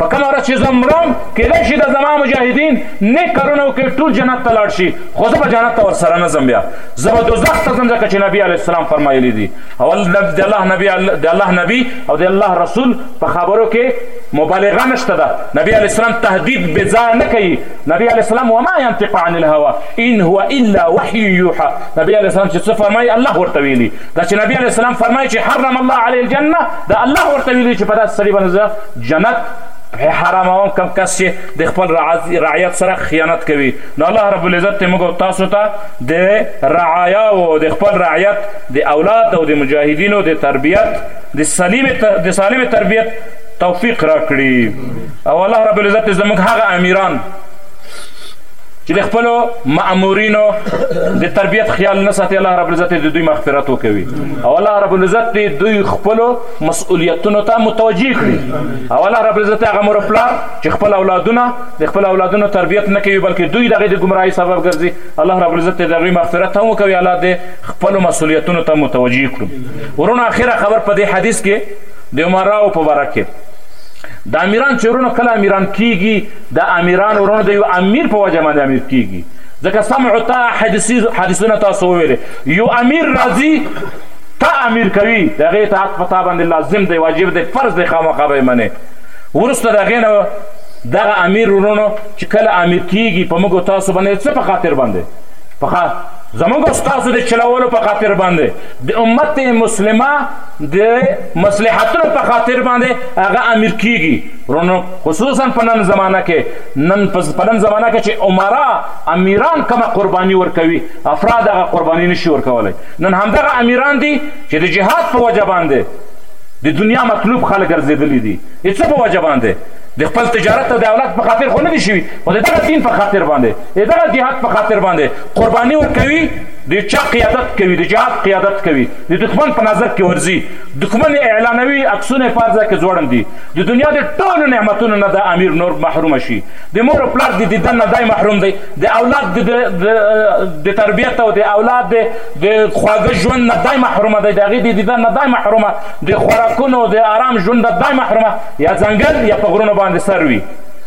Speaker 1: په کومه ورځ چې زه مړم کېدای شي د زما مجاهدین نیک کارونه وکړي ټول جنت ته لاړ شي خو زه به جنت ته ورسره نه ځم بیا زه به دوزخ ته ځم ځکه چې نبي علیه السلام فرمایلی دي او د الله نبي د الله نبي او د الله رسول په خبرو کې مبالغه نشته ده نبی علی السلام تهدید به ځای نه کوي نبی علی السلام وما ينطق عن الهوى ان هو الا وحي يوحى نبی علی السلام چې څه فرمایي الله ورته ویلي دا چې نبی علی السلام فرمایي چې حرم الله علی الجنه دا الله ورته ویلي چې په داسې سړي باندې جنت په حراموم کوم کس چې د خپل رعایت سره خیانت کوي نو الله رب العزت ته موږ تاسو ته د رعایا او د خپل رعایت د اولاد او د مجاهدینو د تربیت د سلیم د سالم تربیت توفیق راکړي او الله رب العزت زموږ هغه امیران چې د خپل مامورینو د تربیت خیال نه ساتي الله رب العزت د دوی مغفرت وکوي او الله رب العزت دوی خپل مسؤلیتونو ته متوجه کړي او الله رب العزت هغه مور پلار چې خپل اولادونه د خپل اولادونو تربیت نه کوي بلکې دوی دغه د گمراهي سبب ګرځي الله رب العزت د دوی مغفرت هم وکوي الله دې خپل مسؤلیتونو ته متوجه کړو ورونه اخره خبر په دې حدیث کې د عمراو په باره کې د امیران چې ورونه کله امیران کیږي د امیران ورونه د یو امیر په وجه باندې امیر کیږي ځکه سمع تا حدیثونه تاسو وویل یو امیر راځي تا امیر کوي د هغې اطاعت په تا باندې لازم دی واجب دی فرض دی خامخا به یې منې وروسته د هغې نه دغه امیر ورونو چې کله امیر کیږي په موږ تاسو باندې څه په خاطر باندې په خا... زموږ استادو د چلولو په خاطر باندې د امت مسلمه د مصلحتونو په خاطر باندې هغه امیر کیږي ورونو خصوصا په نن زمانہ کې نن په نن زمانہ کې چې عمرا امیران کومه قرباني ورکوي افراد هغه قرباني نشي ورکولای نن همدغه امیران دي چې د جهاد په وجه باندې د دنیا مطلوب خلک ګرځېدلي دي د څه په وجه باندې د خپل تجارت او د اولاد په خاطر خو نه دي شوي خو د دغه دین په خاطر باندې د دغه جهاد په خاطر باندې قرباني ورکوي د چا قیادت کوي د جهاد قیادت کوي د دښمن په نظر کې ورځي دښمن اعلانوي عکسونه یې په هر ځای کې ځوړندي د دنیا د ټولو نعمتونو نه دا امیر نور محروم شي د مور او پلار د دیدن نه دی محروم دی د اولاد د د تربیت او د اولاد د د خواږه ژوند نه دی محروم دی د هغې د دیدن نه دی محرومه د خوراکونو د آرام ژوند نه دی محرومه یا ځنګل یا په غرونو باندې سر وي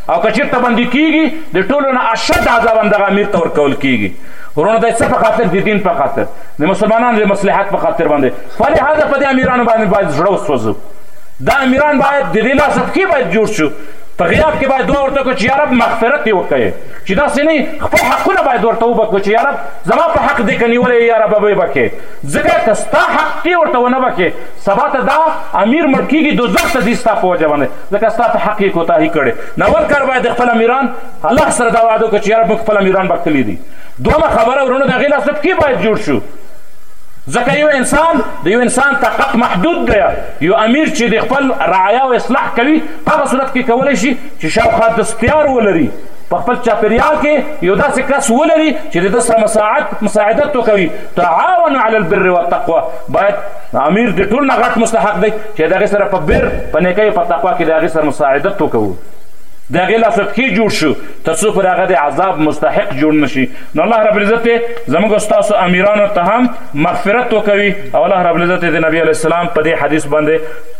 Speaker 1: او که چېرته بندي کېږي د ټولو نه اشد عذاب همدغه امیر ته ورکول کېږي ورونه د څه په خاطر د دین په خاطر د مسلمانانو د مصلحت په خاطر باندې فلهذا په دې امیرانو باندې باید زړه وسوځو دا امیران باید د دې لاسه پښې باید جوړ شو په غیاب کې باید دعا ورته وکړو چې یا رب مغفرت یې وکړې چې داسې نه خپل حقونه باید ورته وبکړو چې یا رب زما په حق دې که نیولی یا رب به یې بکې ځکه که ستا حق کې ورته ونه بکې سبا ته دا امیر مړ کېږي دوزخ ته ځي ستا په وجه باندې ځکه ستا په حق یې کوتاهي کړې ناول کار باید د خپل امیران الله سره دا وعده وکړو چې یا رب موږ خپل امیران بکلي دي دومه خبره ورونو د هغې لاسو پکې باید جوړ شو ځکه یو انسان د یو انسان طاقت محدود دی یو امیر چې د خپل رعایا او اصلاح کوي په هغه صورت کې کولی شي چې شاوخوا دستیار ولري په خپل چاپیریال کې یو داسې کس ولري چې د ده سره مساعد مساعدت وکوي تعاون علی البر والتقوا باید امیر د ټول نه غټ مستحق دی چې د هغې سره په بر په نیکۍ په تقوا کې د هغې سره مساعدت وکوو د هغې لاس پښې جوړ شو تر څو پر هغه د عذاب مستحق جوړ نه شي نو الله رب العزت زموږ ستاسو امیرانو ته هم مغفرت وکوي او الله رب العزت د نبی علیه السلام په دې حدیث باندې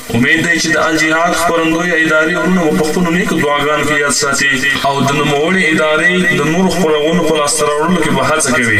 Speaker 2: امید دی چې د الجهاد خپرندویه ادارې وروڼه مو په خپلو نیکو دعاګانو کې یاد ساتي او د نوموړې ادارې د نورو خپرونو په لاسته راوړلو کې به هڅه کوي.